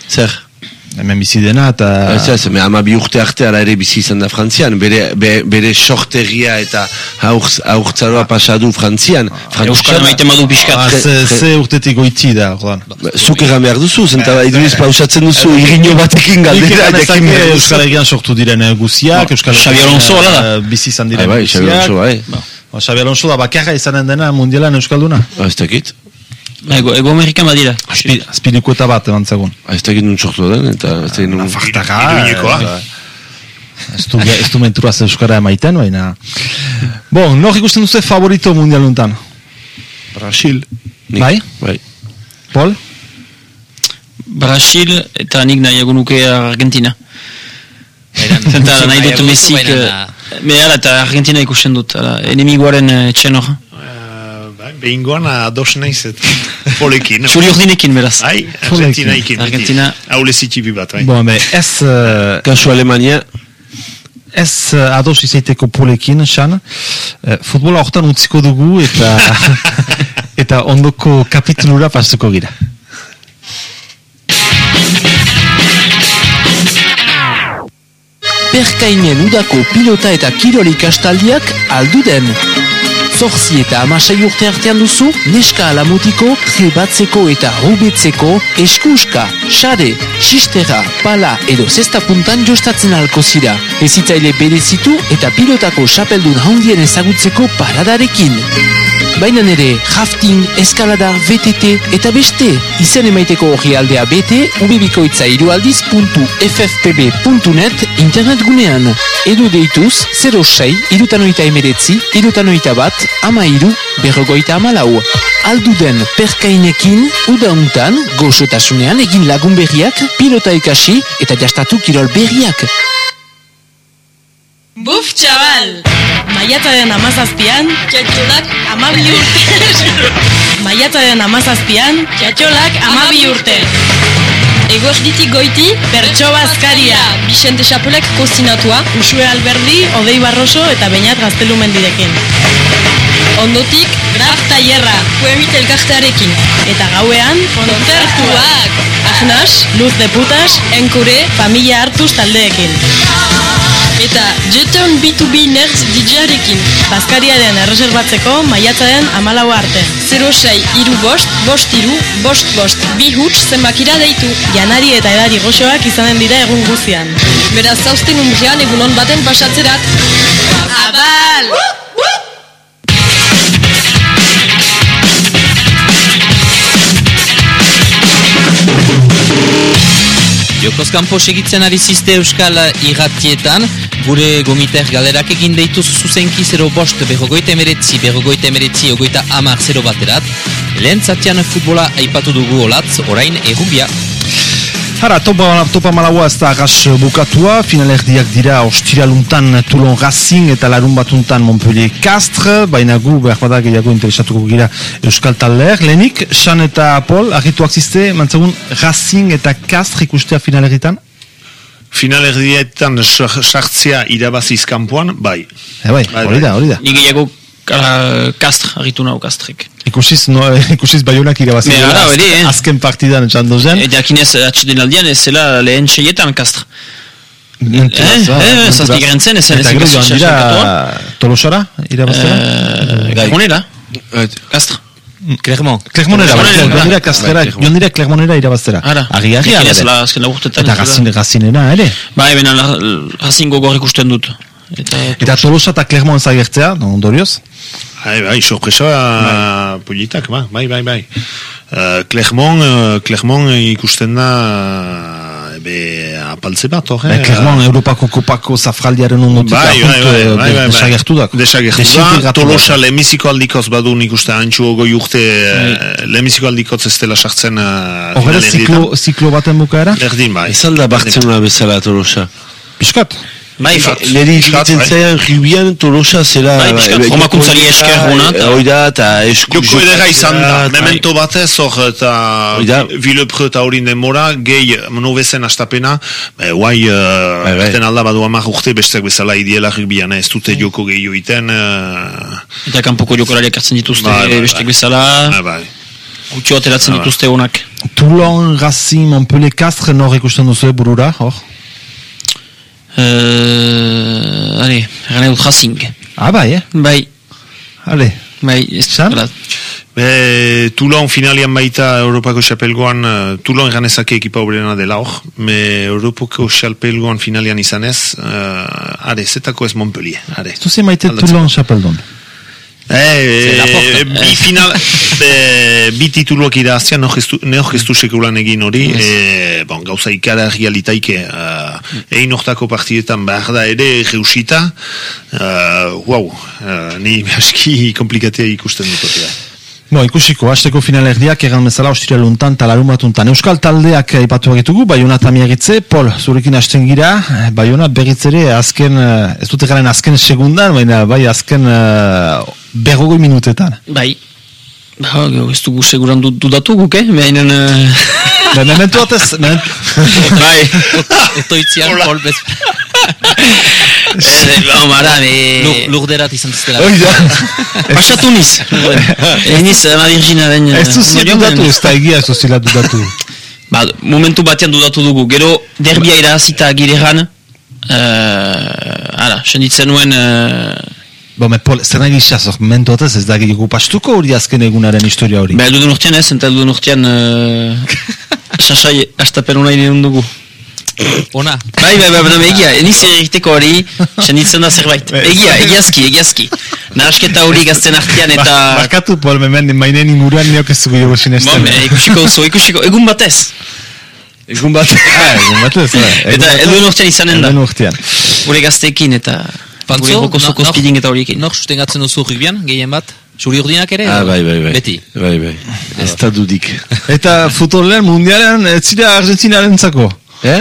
Zer? Hemen bizi dena eta... Ez ez, me ama bi urte arte ala ere bizi izan da Frantzian, bere, be, bere sortegia eta aurtz- aurtzaroa pasadu Frantzian. Euskal maite madu Ah, pixkat. ze, ze urtetik goiti da, ordan. Zuk egan behar duzu, zenta iduriz pausatzen duzu irino batekin galdera. Euskal Herrian sortu diren eh, guziak, Euskal hala da. eh, bizi izan Ah, diren bai, guziak. Bai. Ba, Xabi Alonso da bakarra izanen dena mundialan Euskalduna. Ah, Ez dakit. Ego, ego Amerikan badira. Azpi- Azpilikueta bat, mantzagun. Ah, Ez dakit nun sortu den, eta ez dakit nun... Fartaka. Iruñekoa. eh, Ez du, ez du menturaz Euskara emaiten, baina... Bon, nor ikusten duzu favorito mundialuntan? Brasil. Nik- Bai? Bai. Paul? Brasil eta nik nahiago nuke Argentina. Zenta nahi dut Mesik... Me ala eta Argentina ikusten dut. ala, Enemigoaren eh, etxen hor. Uh, bai, behingoan ados naiz et polekin. Zuri ordinekin beraz. Ai. Argentina ikin. Argentina. Haule zitibi bat, bai. Bon, be, ez... eh, Kasu Alemania, ez uh, ados izaiteko polekin, xan, uh, futbola hortan utziko dugu eta eta ondoko kapitulura pastuko gira. Berkainen udako pilota eta kirol ikastaldiak alduden. Zorzi eta amasei urte artean duzu, neska alamutiko, trebatzeko eta rubetzeko, eskuska, xare, xistera, pala edo zesta puntan jostatzen alko zira. Ezitzaile berezitu eta pilotako xapeldun handien ezagutzeko paradarekin. Baina nere, rafting, eskalada, VTT eta beste, izen emaiteko hori aldea bete, ubebikoitza irualdiz.ffpb.net internet gunean. Edo deituz, 06, irutanoita emeretzi, irutanoita bat, ama iru, berrogoita ama lau. Alduden perkainekin, udauntan, goxotasunean egin lagun berriak, pilota ikasi eta jastatu kirol berriak. Buf, txabal! Maiatzaren amazazpian, txatxolak amabi urte. Maiatzaren amazazpian, txatxolak amabi urte. Egosditik goiti, bertso bazkaria. Bixente Xapelek kostinatua, Usue Alberdi, Odei Barroso eta Beñat Gaztelumendirekin. Ondotik, Graf Tailerra, Kuemit elkartearekin. Eta gauean, kontzertuak! Agnas, Luz de Putas, Enkure, Familia Artuz taldeekin. Eta Jeton B2B Nerds DJarekin. Bazkariaren erreserbatzeko maiatzaren amalaua arte. 06 iru bost, bost iru, bost bost, bi huts zenbakira deitu. Janari eta edari goxoak izanen dira egun guzian. Beraz zauzten umrian egunon baten pasatzerat. Abal! Kanpo segitzen ari zizte Euskal irratietan, gure gomiter galerak egin deituz zuzenki 0 bost berrogoita emeretzi, berrogoita emeretzi, ogoita amar 0 baterat. Lehen zatian futbola aipatu dugu olatz, orain errubia. Hara, topa, topa malaua ez da agas bukatua, finalerdiak dira ostiraluntan Toulon Racing eta larun batuntan Montpellier Castre, baina gu behar bada gehiago interesatuko gira Euskal Talder. Lehenik, Xan eta Paul, argituak zizte, mantzagun Racing eta Castre ikustea finalerditan? Finalerdietan sartzea irabaziz kanpoan, bai. E bai, Bai, hori da, hori da. Ni gehiago uh, kastr, agitu nahu kastrek. Ikusiz, no, ikusiz baionak irabazi. Me, ara, azken- eh. Azken partidan txando zen. E, jakinez, atxeden aldian, ez zela lehen seietan kastr. Menturaz, Eh, ba, eh, zazpigarren zen, ez zen Eta ez gero joan dira sailkatuan. Tolosara, irabaztera? Uh, Clermonera, kastr. Clermont. Clermonera, bai, Clermonera, joan dira bai, Clermont. joan dira Clermonera irabaztera. Agi, agi, agi. Eta gazin, gazinera, ere. Bai, bena, Racing gogor ikusten dut. Eta, Eta Tolosa eta Clermont zagertzea, no, ondorioz? Bai, bai, sorpresa politak, ba, bai, bai, bai. Uh, Clermont, uh, Clermont ikusten da uh, be, apaltze bat, hor, Eh, Clermont, Europako kopako zafraldiaren ondotik Bai, bai, bai, bai, bai, bai. desagertu da. Desagertu da, Tolosa lehenbiziko aldikoz badu nik uste antxu goi urte eh, lehenbiziko aldikoz ez dela sartzen uh, Horrela ziklo, ziklo baten bukaera? Erdin, bai. Ez alda Bartzelona bezala Tolosa. Piskat. Bai, Neri Piskat, iritzen bai. Ribian Tolosa zela... Bai, piskat, formakuntzari esker hona, eta- Hoi da, eta esku... Joko edera izan da, eta- memento batez, hor, eta Hoi da. Villepre eta hori denbora, gehi nobezen astapena, e, guai, Bai, bai. erten alda badu amak urte besteak bezala idiela rugbian, ez dute joko gehi oiten, uh, eta kanpoko jokolariak hartzen dituzte, Bai, bai, bestek bai. bezala, ah, bai. gutxo ateratzen Bai. dituzte honak. Toulon, Racing, Montpellier, Castre, nor ikusten duzu burura, hor? Uh, ale, gane dut Racing. Ah, bai, eh? Bai, Ale. bai, ez Zan? Be, Toulon finalian baita Europako xapelgoan, uh, Toulon ganezake ekipa obrena dela hor, me Europako xapelgoan finalian izanez, uh, are, zetako ez Montpellier, are. Zuzi maite. Toulon Chapeldon. Porta. eh, bi final, be, bi tituluak iraztia, neok ez du sekulan egin hori, eh, bon, gauza ikara realitaike, uh, egin hortako partietan behar da ere reusita, uh, wow, uh, ni aski komplikatea ikusten dut da. Bo, ikusiko, hasteko finalerdiak egan bezala ostiraluntan eta larun batuntan. Euskal taldeak aipatu egitugu, Baiona eta Miagitze, Pol, zurekin hasten gira, eh, Baiona berriz ere azken, eh, ez dute garen azken segundan, baina bai azken uh, berrogoi minutetan. bai. Ba, ez dugu seguran du- dudatu guk, eh? Behainen... Uh... Ba, mementu mementu... bai. Otoitzian, Pol bez... Eh, ba, mara, be... Lur- Lurderat izan ziztela. Hoi da. Pasatu niz. Eniz, ama Virginaren... Ez duzi dudatu, ez da egia ez duzila dudatu. Ba, momentu batean dudatu dugu. Gero, derbia irazita gireran, uh, ara, senditzen nuen... Uh, Bo, me Pol, zer nahi gizaz, hor, mementu batez ez da gehiago pastuko hori azken egunaren historia hori. Ba, elduden urtean ez, eta elduden urtean... Uh, sasai, astapen unai dugu. Ona. Bai, bai, bai, bai, egia, eniz egiteko hori, senditzen da zerbait. Egia, egiazki, egiazki. Nahasketa hori gazten artean eta... Barkatu, Pol, memen, mainen inguruan niok ez dugu jogo Bon, sinesten. me, ikusiko zu, ikusiko, egun batez. Egun bat. Ah, egun batez, eh. Eta eduen urtean izanen da. Eduen urtean. Gure gazteekin eta gure bokosoko no- speeding eta horiekin. Nor sustengatzen duzu rugbian, gehien bat? Zuri urdinak ere? Ah, bai, bai, bai. Beti. Bai, bai. Ez da dudik. Eta futbolean mundialean ez zira Argentinaren zako. Eh?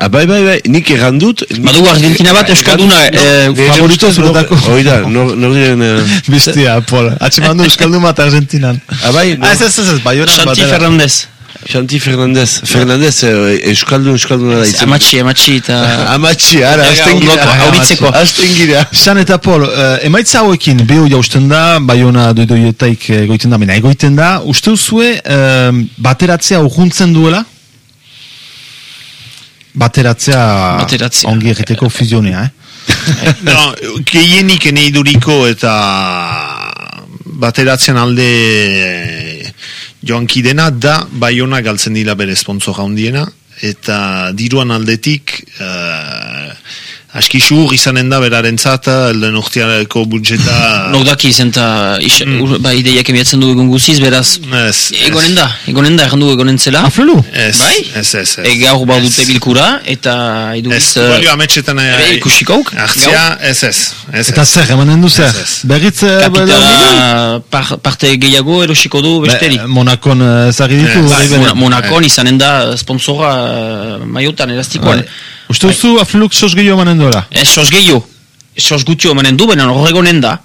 Ah, bai, bai, bai. Nik egan dut. Badugu Argentina bat euskalduna, eh, favorito zuretako. Hoi da, nor, norien... eh, Bestia, Pol. Atxeman du Euskaldun bat Argentinan. Ah, bai, Ah, ez, ez, ez, ez, Bayonan Santi batera. Fernandez. Xanti Fernandez. Fernandez, eh, Euskaldun, Euskalduna da. Amatxi, amatxi eta... Amatxi, ara, azten gira. auritzeko. Azten gira. San eta Pol, uh, emaitza hauekin behu jausten da, Bayona doidoietaik eh, egoiten da, mena egoiten da, uste duzue uh, bateratzea urruntzen duela? Bateratzea, Bateratzea. ongi egiteko fuzionea, eh? No, gehienik eneiduriko eta bateratzen alde joanki dena da Baiona galtzen dila bere sponsor handiena eta diruan aldetik uh, aski suur izanen da berarentzat elden urteareko budjeta Lodaki izen eta is- Mm. ba, ideiak emiatzen du egun guziz, beraz... Ez, ez. Egonen da, egonen da, errandu egonen zela. Aflelu? Ez, Bai? ez, ez, ez. E, dute Ez. bilkura, eta Ez, iduriz... balio ametxetan ebe, ikusikouk, Hartzea, ez, ez. ez, Eta ez. zer, emanen du zer? Ez, ez. Berriz, eh? Kapitala par, parte gehiago erosiko du besteri. Be- Monakon uh, zagi ditu, Ez, bai, bai, Monakon izanen da sponsora uh, maiotan elastikoan. Bai. Uste duzu afleluk sos gehiago emanen duela? Ez sos gehiago, sos gutxo emanen du, baina horregonen da.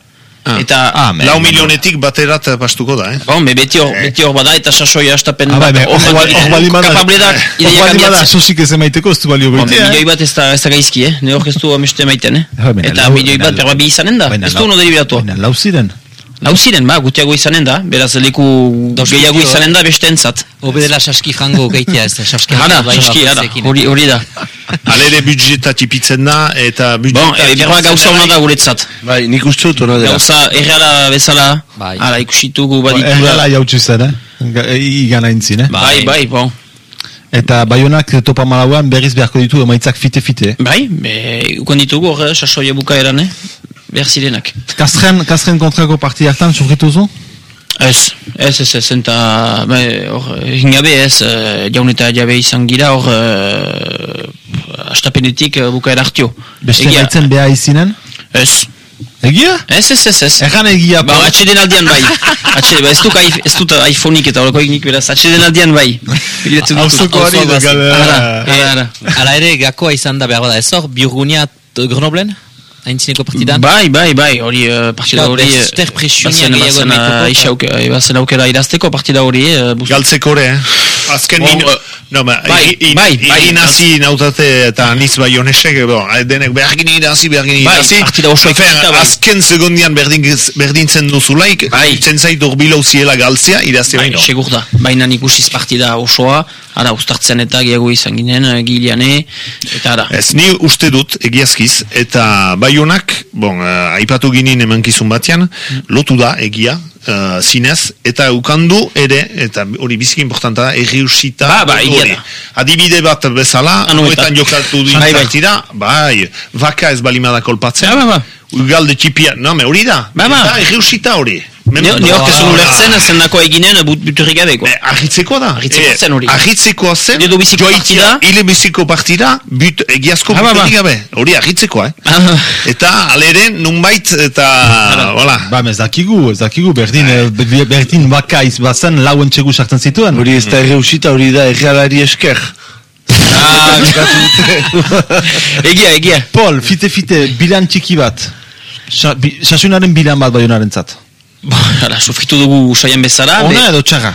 Ah. Eta, Ah, me- Lau milionetik baterat pastuko da, eh? bon, be, beti hor, beti hor bada, eta sasoia astapen Ah, bai, bai, bat- bali- hor bali bada- kapable da, Hor kambiatzen. sosik ez emaiteko ez du balio Bon, goitea, milioi eh? bat ez da, ez da gaizki, eh? Ne hor ez du ameste maiten, eh? Baina Eta milioi bat berba bi izanen da, ez du ono deliberatu. Baina lau ziren. Lau ziren, ba, gutiago izanen da, beraz leku Dauz gehiago gutxi, izanen da beste entzat. Hobe dela saski frango gaitea, ez da saski Hara, bai, saski, hori hori da. Alere budjeta tipitzen da, eta budjeta... Bon, e, berba gauza hona da guretzat. Bai, nik uste dut hona dela. Gauza errala bezala, Bai. hala ikusitugu Ergala baditura. jautsi zen, eh? Ga- Igan aintzin, eh? Bai, bai, bon. Eta Bayonak topa malauan berriz beharko ditu emaitzak fite-fite. eh? Bai, be, ukon ditugu hor, sasoia bukaeran, eh? Behar zirenak. Kastren, Kastren kontrako parti hartan sufritu zu? Ez, ez, ez, ez, eta, be, hor, hingabe ez, eh, jaun eta jabe izan gira, hor, uh, astapenetik uh, bukaera hartio. Beste Egia- gaitzen beha izinen? Ez, Egia? ez, ez, ez, ez. Erran egia, Ba, Pol. atxeden aldian bai. Atxe, ba, ez duk, ai- ez dut iPhoneik eta horrekoik nik beraz, atxeden aldian bai. Bilatzen dut. Auzoko hori da, bazen. gale- Ara, eh, ara, ara. Hala ere, gakoa izan da behar da, ez hor, biurgunia t- Grenoblen? Aintzineko partidan? Bai, bai, bai, hori uh, partida hori... zer presionia bazen- gehiago emaiteko, bazen aukera irazteko partida hori... Uh, Galtzeko ere, eh? Azken Bon, min... eh, No, ba, bai, i- i- bai, bai, Irazi nautate eta niz bai honesek, bon, denek behargin irazi, behargin Bai, irazi. partida oso ikusita, bai. Azken segundian berdin, berdintzen duzulaik, Bai. zen zait urbilau ziela galtzea, irazi Bai, segur da. Baina ikusiz partida osoa, ara ustartzen eta gehiago izan ginen, eh, gileane, eta ara. Ez, ni uste dut, egiazkiz, eta baionak, bon, uh, aipatu ginen emankizun batean, lotu da, egia, uh, zinez, eta ukandu ere, eta hori biziki importanta da, erriusita Ba, ba, hori. Adibide bat bezala, hoetan jokatu du Bai, bai. partida, bai, vaka ez balimada kolpatzen, Ba, ba, ba. ugalde txipia, no, me hori da, Ba, ba. eta erriusita hori. Ni hor kezun ulertzen, zen dako eginen but, buturrik gabeko. Be, Ahitzekoa da. Ahitzekoa Eh, zen hori. Ahitzekoa zen. Edo biziko partida. Ile biziko partida, but egiazko Ah, ba, ba. buterik gabe. Hori ahitzekoa, eh? Ah, Eta alere nunbait eta... Hola. Ba, ez dakigu, ez dakigu, berdin, eh, be- berdin bakaiz bazen lauen txegu sartzen zituen. Hori ez da erreusita, hori da errealari esker. ah, egia, egia. Pol, fite-fite, bilan txiki bat. Sasunaren bilan bat baionaren zat. Bo, ara, sufritu dugu saian bezala. be- Ona edo txarra?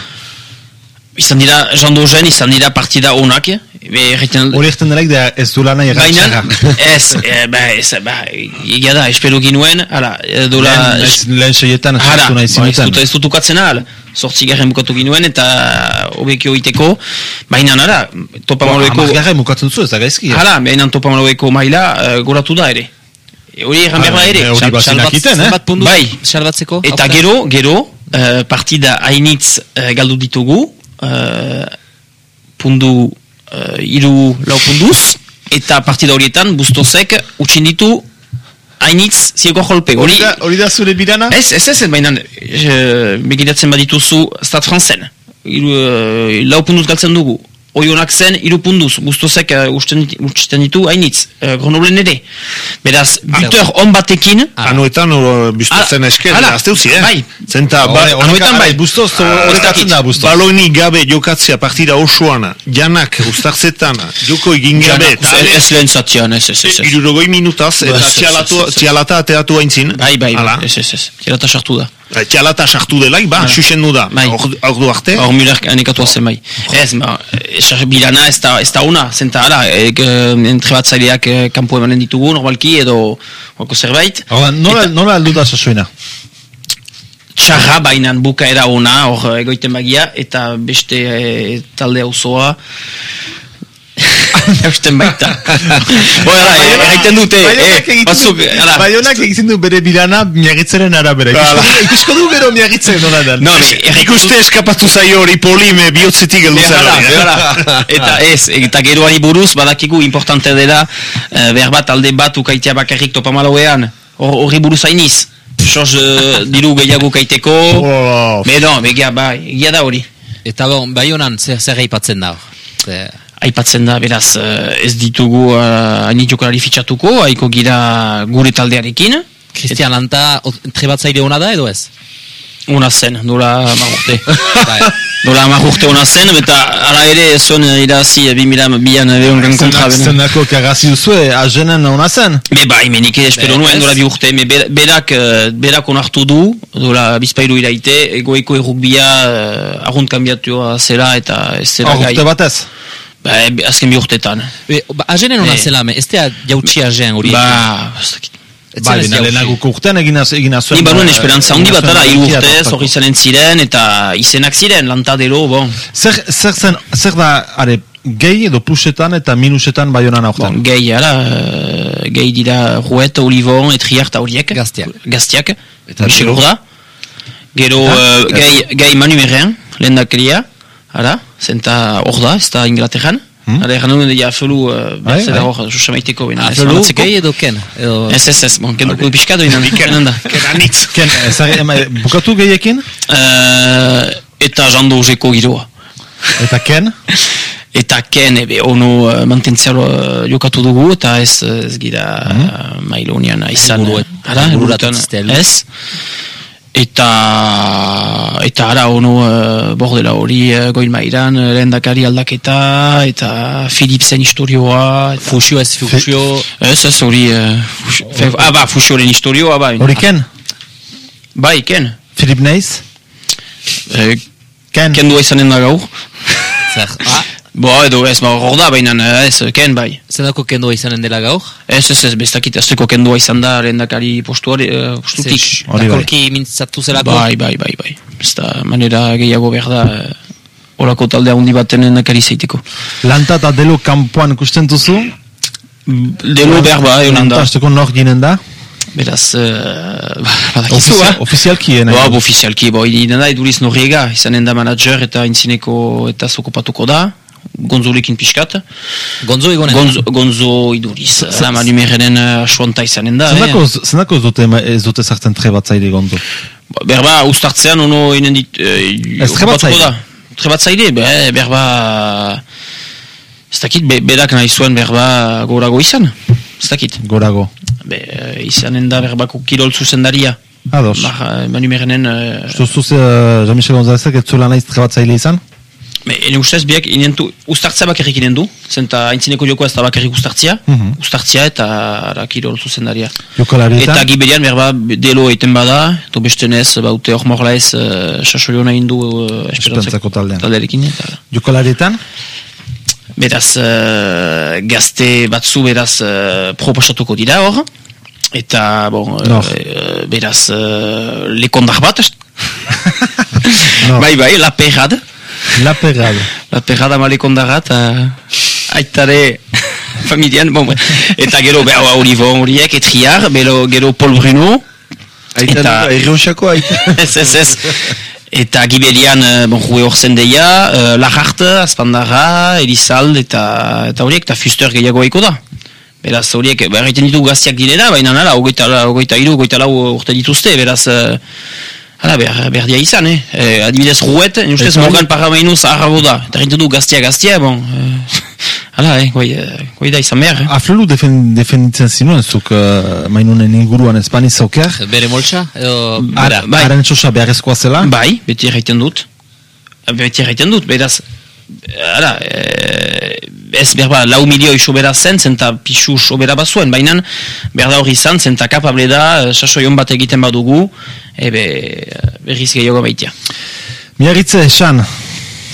izan dira, jando zen, izan dira partida onak, eh? be, erraiten, Hori egiten delaik da ez du lana errat Baina, txarra. ez, e, ba, ez, ba, egia da, espero ginuen, ala, e, dola, Lehen, seietan Hara, sartu nahi ba, ez zinuten. dut, ez dut ukatzen ahal, sortzi garen bukatu ginuen eta hobeki hoiteko, baina nara, topa malueko, Amargarra mukatzen zu ez da gaizki. eh? hala, baina topa maila uh, goratu da ere. E, hori egan behar da Ah, ere. salbat- eh? Zenbat pundu Bai. salbatzeko? Eta aurten? gero, gero, uh, partida hainitz uh, galdu ditugu, uh, pundu uh, iru lau punduz, eta partida horietan bustozek utxin ditu hainitz zieko jolpe. Hori da, hori da zure birana? Ez, ez ez, baina begiratzen badituzu Stad Franzen. Iru, e, lau punduz galtzen dugu. Oionak zen, iru punduz, guztozek uh, usten ditu hainitz. Uh, Gronoblen ere. Beraz, buteur on batekin... Anuetan uh, biztozen Ala, esker, azte uzi, eh? Bai. Zenta, ba, Anuetan bai. Bustoz, Ah, horretatzen da, bustoz. baloni gabe jokatzea partida osoan, janak ustartzetan, joko egin gabe, Ez, lehen zatian, ez, ez, ez. irurogoi minutaz, eta ez. txialata ateatu haintzin. Bai, bai, bai, ez, ez, ez. Txerata sartu da. Eh, Txialata sartu delaik, ba, xuxendu da. Bai. Ordu ordu arte. Hor Müller anekatu zen bai. Ez, ba, esar bilana ez da, ez da una, zenta ara, e, entrebatzaileak e, kanpo emanen ditugu, normalki, edo horko zerbait. Hora, nola, nola aldu da sasoina? Txarra bainan bukaera ona, hor egoiten bagia, eta beste e, talde auzoa Eusten baita. Bo, ara, e, egiten dute, eh, batzuk, ara. Baionak egiten du bere birana miagitzaren arabera. Ikusko du- gero miagitzen nola den. No, Ikuste eskapatu zaio hori polime bihotzetik Behara, zara. Eta ez, eta geroari buruz, badakigu importante dela, eh, behar bat alde bat ukaitea bakarrik topamalauean, hor- horri buruz hainiz. Sos, eh, diru gehiago kaiteko, Oh, be no, begia, ba, egia da hori. Eta bon, bai honan, zer, zer da hor? Ze- Aipatzen da, beraz, eh, ez ditugu uh, hainit jokalari fitxatuko, haiko gira gure taldearekin. Christian Lanta trebatzaile hona da edo ez? Una zen, dola hamar urte. bai. Dola hamar urte ona zen, eta ara ere zuen irazi bi mila bian behongan kontra bene. Zenako kagazi duzue, azenen hona zen. Be bai, menik espero Be, nuen ez. dola bi urte, me ber- berak, eh, berak onartu du, dola bizpailu iraite, egoeko errukbia uh, argunt kanbiatua zela eta ez zela Hor, gai. urte batez. Ba, e, azken bi urtetan. Be, ba, azenen hona Eh. zela, me, ez da jautsi azen hori. Ba, ez dakit. Bai, bina jautsi. lehenaguko urtean egina, egina zuen. Ni banuen eh, esperantza handi bat ara, hiru urtez, hori zanen ziren, eta izenak ziren, lantadelo, bon. Zer, zer, zen, zer da, are, gehi edo plusetan eta minusetan bai honan Bon, aurten. gehi, ara, eh, gehi dira Ruet, Olivon, Etriart, horiek. Gazteak. Gazteak. Eta Michel gero? Urda. Gero, eh, gehi, gehi Manu Merrean, lehen dakeria, ara, zenta hor da, ez da Inglaterran. Hmm? Ara, egan duen, ja, felu, uh, Bai, berzela bai. hor, susamaiteko, bena, ez Afelu, banatzeko. gehi edo ken? Edo... Ez, ez, ez, bon, kenduko pixka doinan, kenan da. Keranitz. Ken, ezagri, ema, bukatu gehiekin? Eh, eta jando uzeko giroa. Eta ken? Eta ken, ebe, ono uh, mantentzialo uh, jokatu dugu, eta ez, ez gira uh, mailonian izan. Helburu- eh, ara, heldu. Ez. Eta, eta ara, ono uh, bordela hori uh, goil mairan, uh, lehendakari aldaketa, eta Philipsen historioa. Eta, Fusio ez fusio... ez, ez, hori... Fusio, fe, ah, ba, fusioren historioa, ba. Hori ken? Bai, ken. Filip Neiz? Eh, Ken? kendua izanen da gaur. Zer, ah, Bo, edo ez, ba, hor da, baina ez, ken bai. zendako kendoa izanen dela gaur? Ez, ez, ez, bestakit, azteko kendua izan da lehendakari postuari, uh, postutik. Zer, Hori bai. Mintzatu zelako? Bai, bai, bai, bai. Ez da, manera gehiago behar da, eh, horako talde handi baten lehendakari zeiteko. Lanta eta delo kanpoan ikusten duzu? Delo behar ba, egon Lanta da. hasteko nor ginen da? Beraz, uh, badakizu, Ofizia, ha? ofizialki, eh, nahi Ba, ofizialki, bo, idina da, eduriz norriega, izanen da manager eta intzineko eta zokopatuko da, gonzolekin pixkat. Gonzo egonen? Gonzo, gonzo iduriz, lama numerenen uh, asuanta izanen da. Zendako, eh? zendako ez dute, ez dute zartzen trebatzaile gondo? Ba, Berba, ustartzean ono inen dit... Eh, Ez trebatzaile? Trebatzaile, be, berba... Ez dakit, be, berak nahi zuen berba gorago izan. Ez dakit. Gorago. Be, eh, izanen da berbako kirol zuzendaria. Ados. Ba, manu merenen... Uh, Zuzuz, uh, Jean-Michel Gonzalezek ez zuela naiz trebatzaile izan? Ene ustez, biak, inentu, ustartzea bakarrik inendu, zenta haintzineko jokoa ez da bakarrik ustartzea, Mhm. ustartzea eta ara, kirol zuzendaria. Eta giberian berba delo egiten bada, eto bestenez, baute hor morla ez, uh, sasoriona indu uh, Esperantzako taldean. taldearekin. Eta, Jokalarietan? beraz, uh, gazte batzu beraz uh, proposatuko dira hor, eta, bon, Nor? uh, beraz, uh, lekondar bat, bai, bai, la perrade, La Perrade. La perrada malekondarra eta aitare familian, bon, eta gero beha Olivon horiek, etriar, bero, gero Paul Bruno, Aita Eta- erreosako aita. ez, ez, ez, Eta gibelian, eh, bon, juge hor zen deia, uh, Lajart, Azpandarra, Elizald, eta, eta horiek, eta Fuster gehiago eko da. Beraz, horiek, egiten ditu gaztiak direla, baina nala, hogeita, hogeita iru, hogeita lau urte dituzte, beraz, uh, hala, ber, berdia izan, eh? eh adibidez, ruet, ustez, hori- Morgan Parramainuz arrabo da, eta egiten du gaztia, gaztia, bon, uh, hala, eh, goi, uh, goi da izan behar, eh? Aflelu defen, defenditzen zinuen, zuk uh, mainunen inguruan espani zauker. Bere moltsa? Edo, Ba- bera. bai. Haren txosa beharrezkoa zela. Bai, beti erraiten dut. Beti erraiten dut, beraz, ara, e, ez berba, lau milioi sobera zen, zenta pixu sobera bazuen, baina berda hori izan, zenta kapable da, eh, sasoion bat egiten badugu, ebe, berriz gehiago baitia. Miagitze, esan,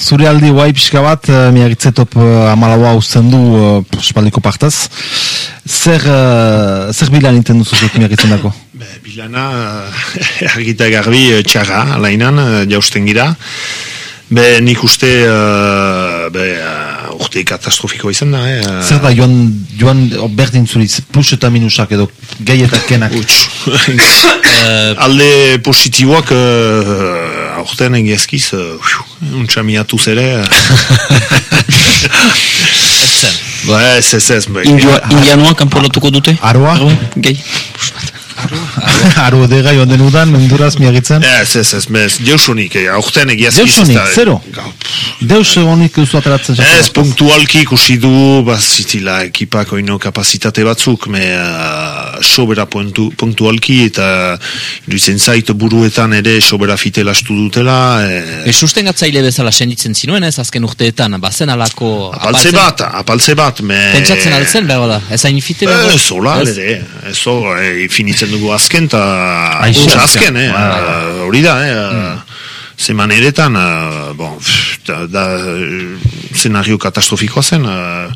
zure aldi guai pixka bat, miagitze top uh, amalaua uzten du uh, espaldiko partaz. Zer, uh, zer bilan iten duzu zuk miagitzen dako? Be, bilana, eh, argita garbi eh, txarra, alainan, eh, jausten gira. Be, nik uste, uh, be, uh, urte katastrofiko izan da, eh? uh, Zer da joan, joan oh, berdin zuriz, plus eta minusak edo gehi eta kenak. Uts. Alde positiboak uh, aurten egiazkiz, uh, untsa miatuz ere. Ez zen. ba, ez, ez, ez. Ba, Indio, indianoa kanpolatuko dute? Aroa? Gehi. Aro dega joan den udan, menduraz miagitzen. Ez, ez, ez, bez, jeusonik, eh, aurten egiazkiz. Deusonik, ez da- zero? Deus egonik eusu ateratzen Ez, punktualki ikusi du, bazitila ekipak oino kapazitate batzuk, me uh, sobera puntu, punktualki eta iruditzen zait buruetan ere sobera fitela astu dutela. Eh, E, sustengatzaile bezala senditzen zinuen ez azken urteetan, bazen alako... apaltze apaltzen- bat, apaltze bat, me... Pentsatzen altzen, behar da, ez hain fite behar Ez, hola, ere, ez hor, eh, finitzen dugu azken, eta Aixe, azken. azken, eh, Bai, bai, eh, hori da, eh, ze maneretan, eh, bon, pff, da, da eh, zenario katastrofikoa zen, eh,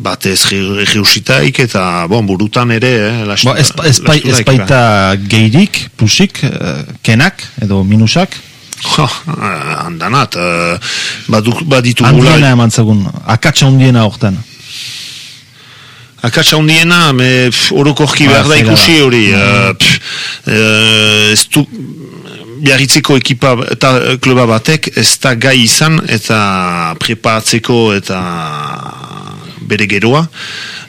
batez reusitaik eta bon, burutan ere eh, lastu, Bo, ez, ez, bai- ez baita geirik, plusik, eh, kenak edo minusak, Jo, eh, handanat, eh, baduk, baditugula handiena eman zegun, akatsa handiena hortan. Akatsa hundiena, me orokorki Ba, behar da ikusi hori. eh, pf, eh, ez du, biarritzeko ekipa eta kluba batek ez da gai izan eta preparatzeko eta bere geroa.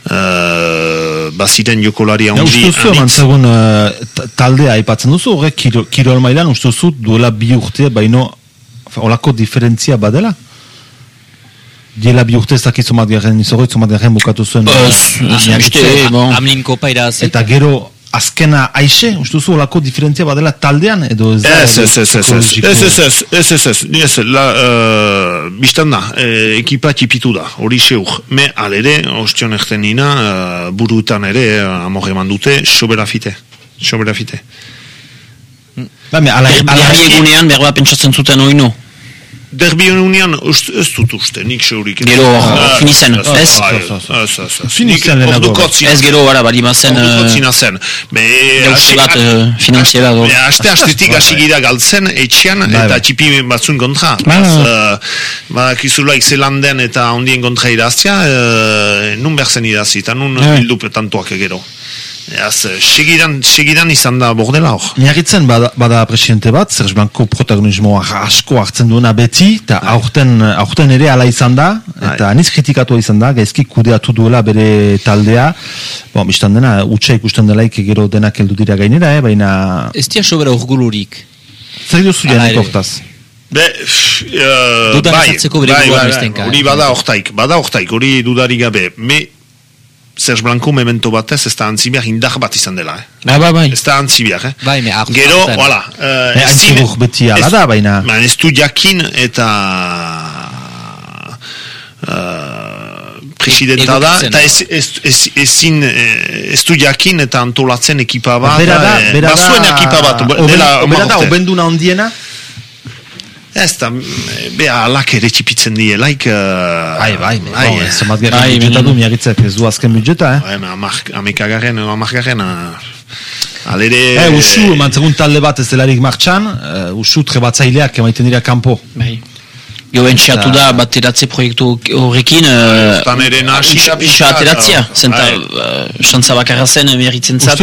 Uh, baziren jokolari handi uste eh, ta- taldea aipatzen duzu, horrek kiro, kirol mailan uste duzu duela bi urte, baino olako diferentzia badela? Diela bi urte ez dakizu mat garen, izogoi zumat garen bukatu zuen. Ez, eh, ez, miagitze. uste, bon. Amlin kopa irazi. Eta gero azkena aixe, uste duzu olako diferentzia badela taldean, edo ez da? Ez, ez, ez, ez, ez, ez, ez, ez, ez, ez, ez, la, uh, biztan da, eh, ekipa tipitu da, hori seur, me alere, ostion erten nina, uh, burutan ere, uh, amore eman dute, sobera fite, sobera fite. Ba, me, ala, ala, egunean, berba pentsatzen zuten oino. Derbi unian, ez dut uste, nik seurik. Gero, fini zen, ez? Ez, ez, ez, zen lehenago. gero, bara, bali bazen, ordukotzina zen. Be, hasi- bat, uh, finanziera do. Be, Aste astetik hasi gira galtzen etxean Bai, eta bai. txipi batzun kontra. Bai, bai. eh, Badakizulaik zelanden eta ondien kontra idaztia, uh, nun berzen idazi, eta nun Bai. bildupe tantuak egero. Eaz, eh, segidan, segidan izan da bordela hor. Miagitzen bada, bada presidente bat, Serge Blanco protagonismoa asko hartzen duena beti, eta aurten, aurten ere ala izan da, eta niz kritikatua izan da, gaizki kudeatu duela bere taldea, bon, biztan dena, utxe ikusten delaik gero denak heldu dira gainera, eh, baina Ez dia sobera urgulurik. zer duzu janik hortaz? Be, f, uh, bai, bai, bai, bai, hori eh. bada hortaik, bada hortaik, hori dudari gabe. Me, Serge Blanco memento batez, ez da antzi behar indar bat izan dela, eh? Ba, ba, bai. Ez da antzi behar, eh? Bai, me. Gero, voilà. Uh, Eh, hain beti ala da, baina- Man, ez du jakin eta... Uh, presidenta da, eta ez, ez, ez, ezin, eh, ez du jakin eta antolatzen ekipa bat. Bera da, eh, bera da, bazuen ekipa bat, oben- dela bera da, obenduna ondiena, Ez da, beha alak ere txipitzen dielaik. Uh, Bai, bai, bai, eh. ez zomat gara Bai, budjeta baina- du miagitzek, ez du azken budjeta, eh? Bai, amak- amekagarren, amargarren, uh, alere... Eh, usu, eman zegun talde bat ez delarik martxan, uh, usu trebatzaileak emaiten dira kanpo. Bai. Gero entxeatu da bateratze proiektu horrekin uh, Hortan ere da pixka, ateratzia, eta- zenta bai. uh, xantza bakarra zen emeritzen zat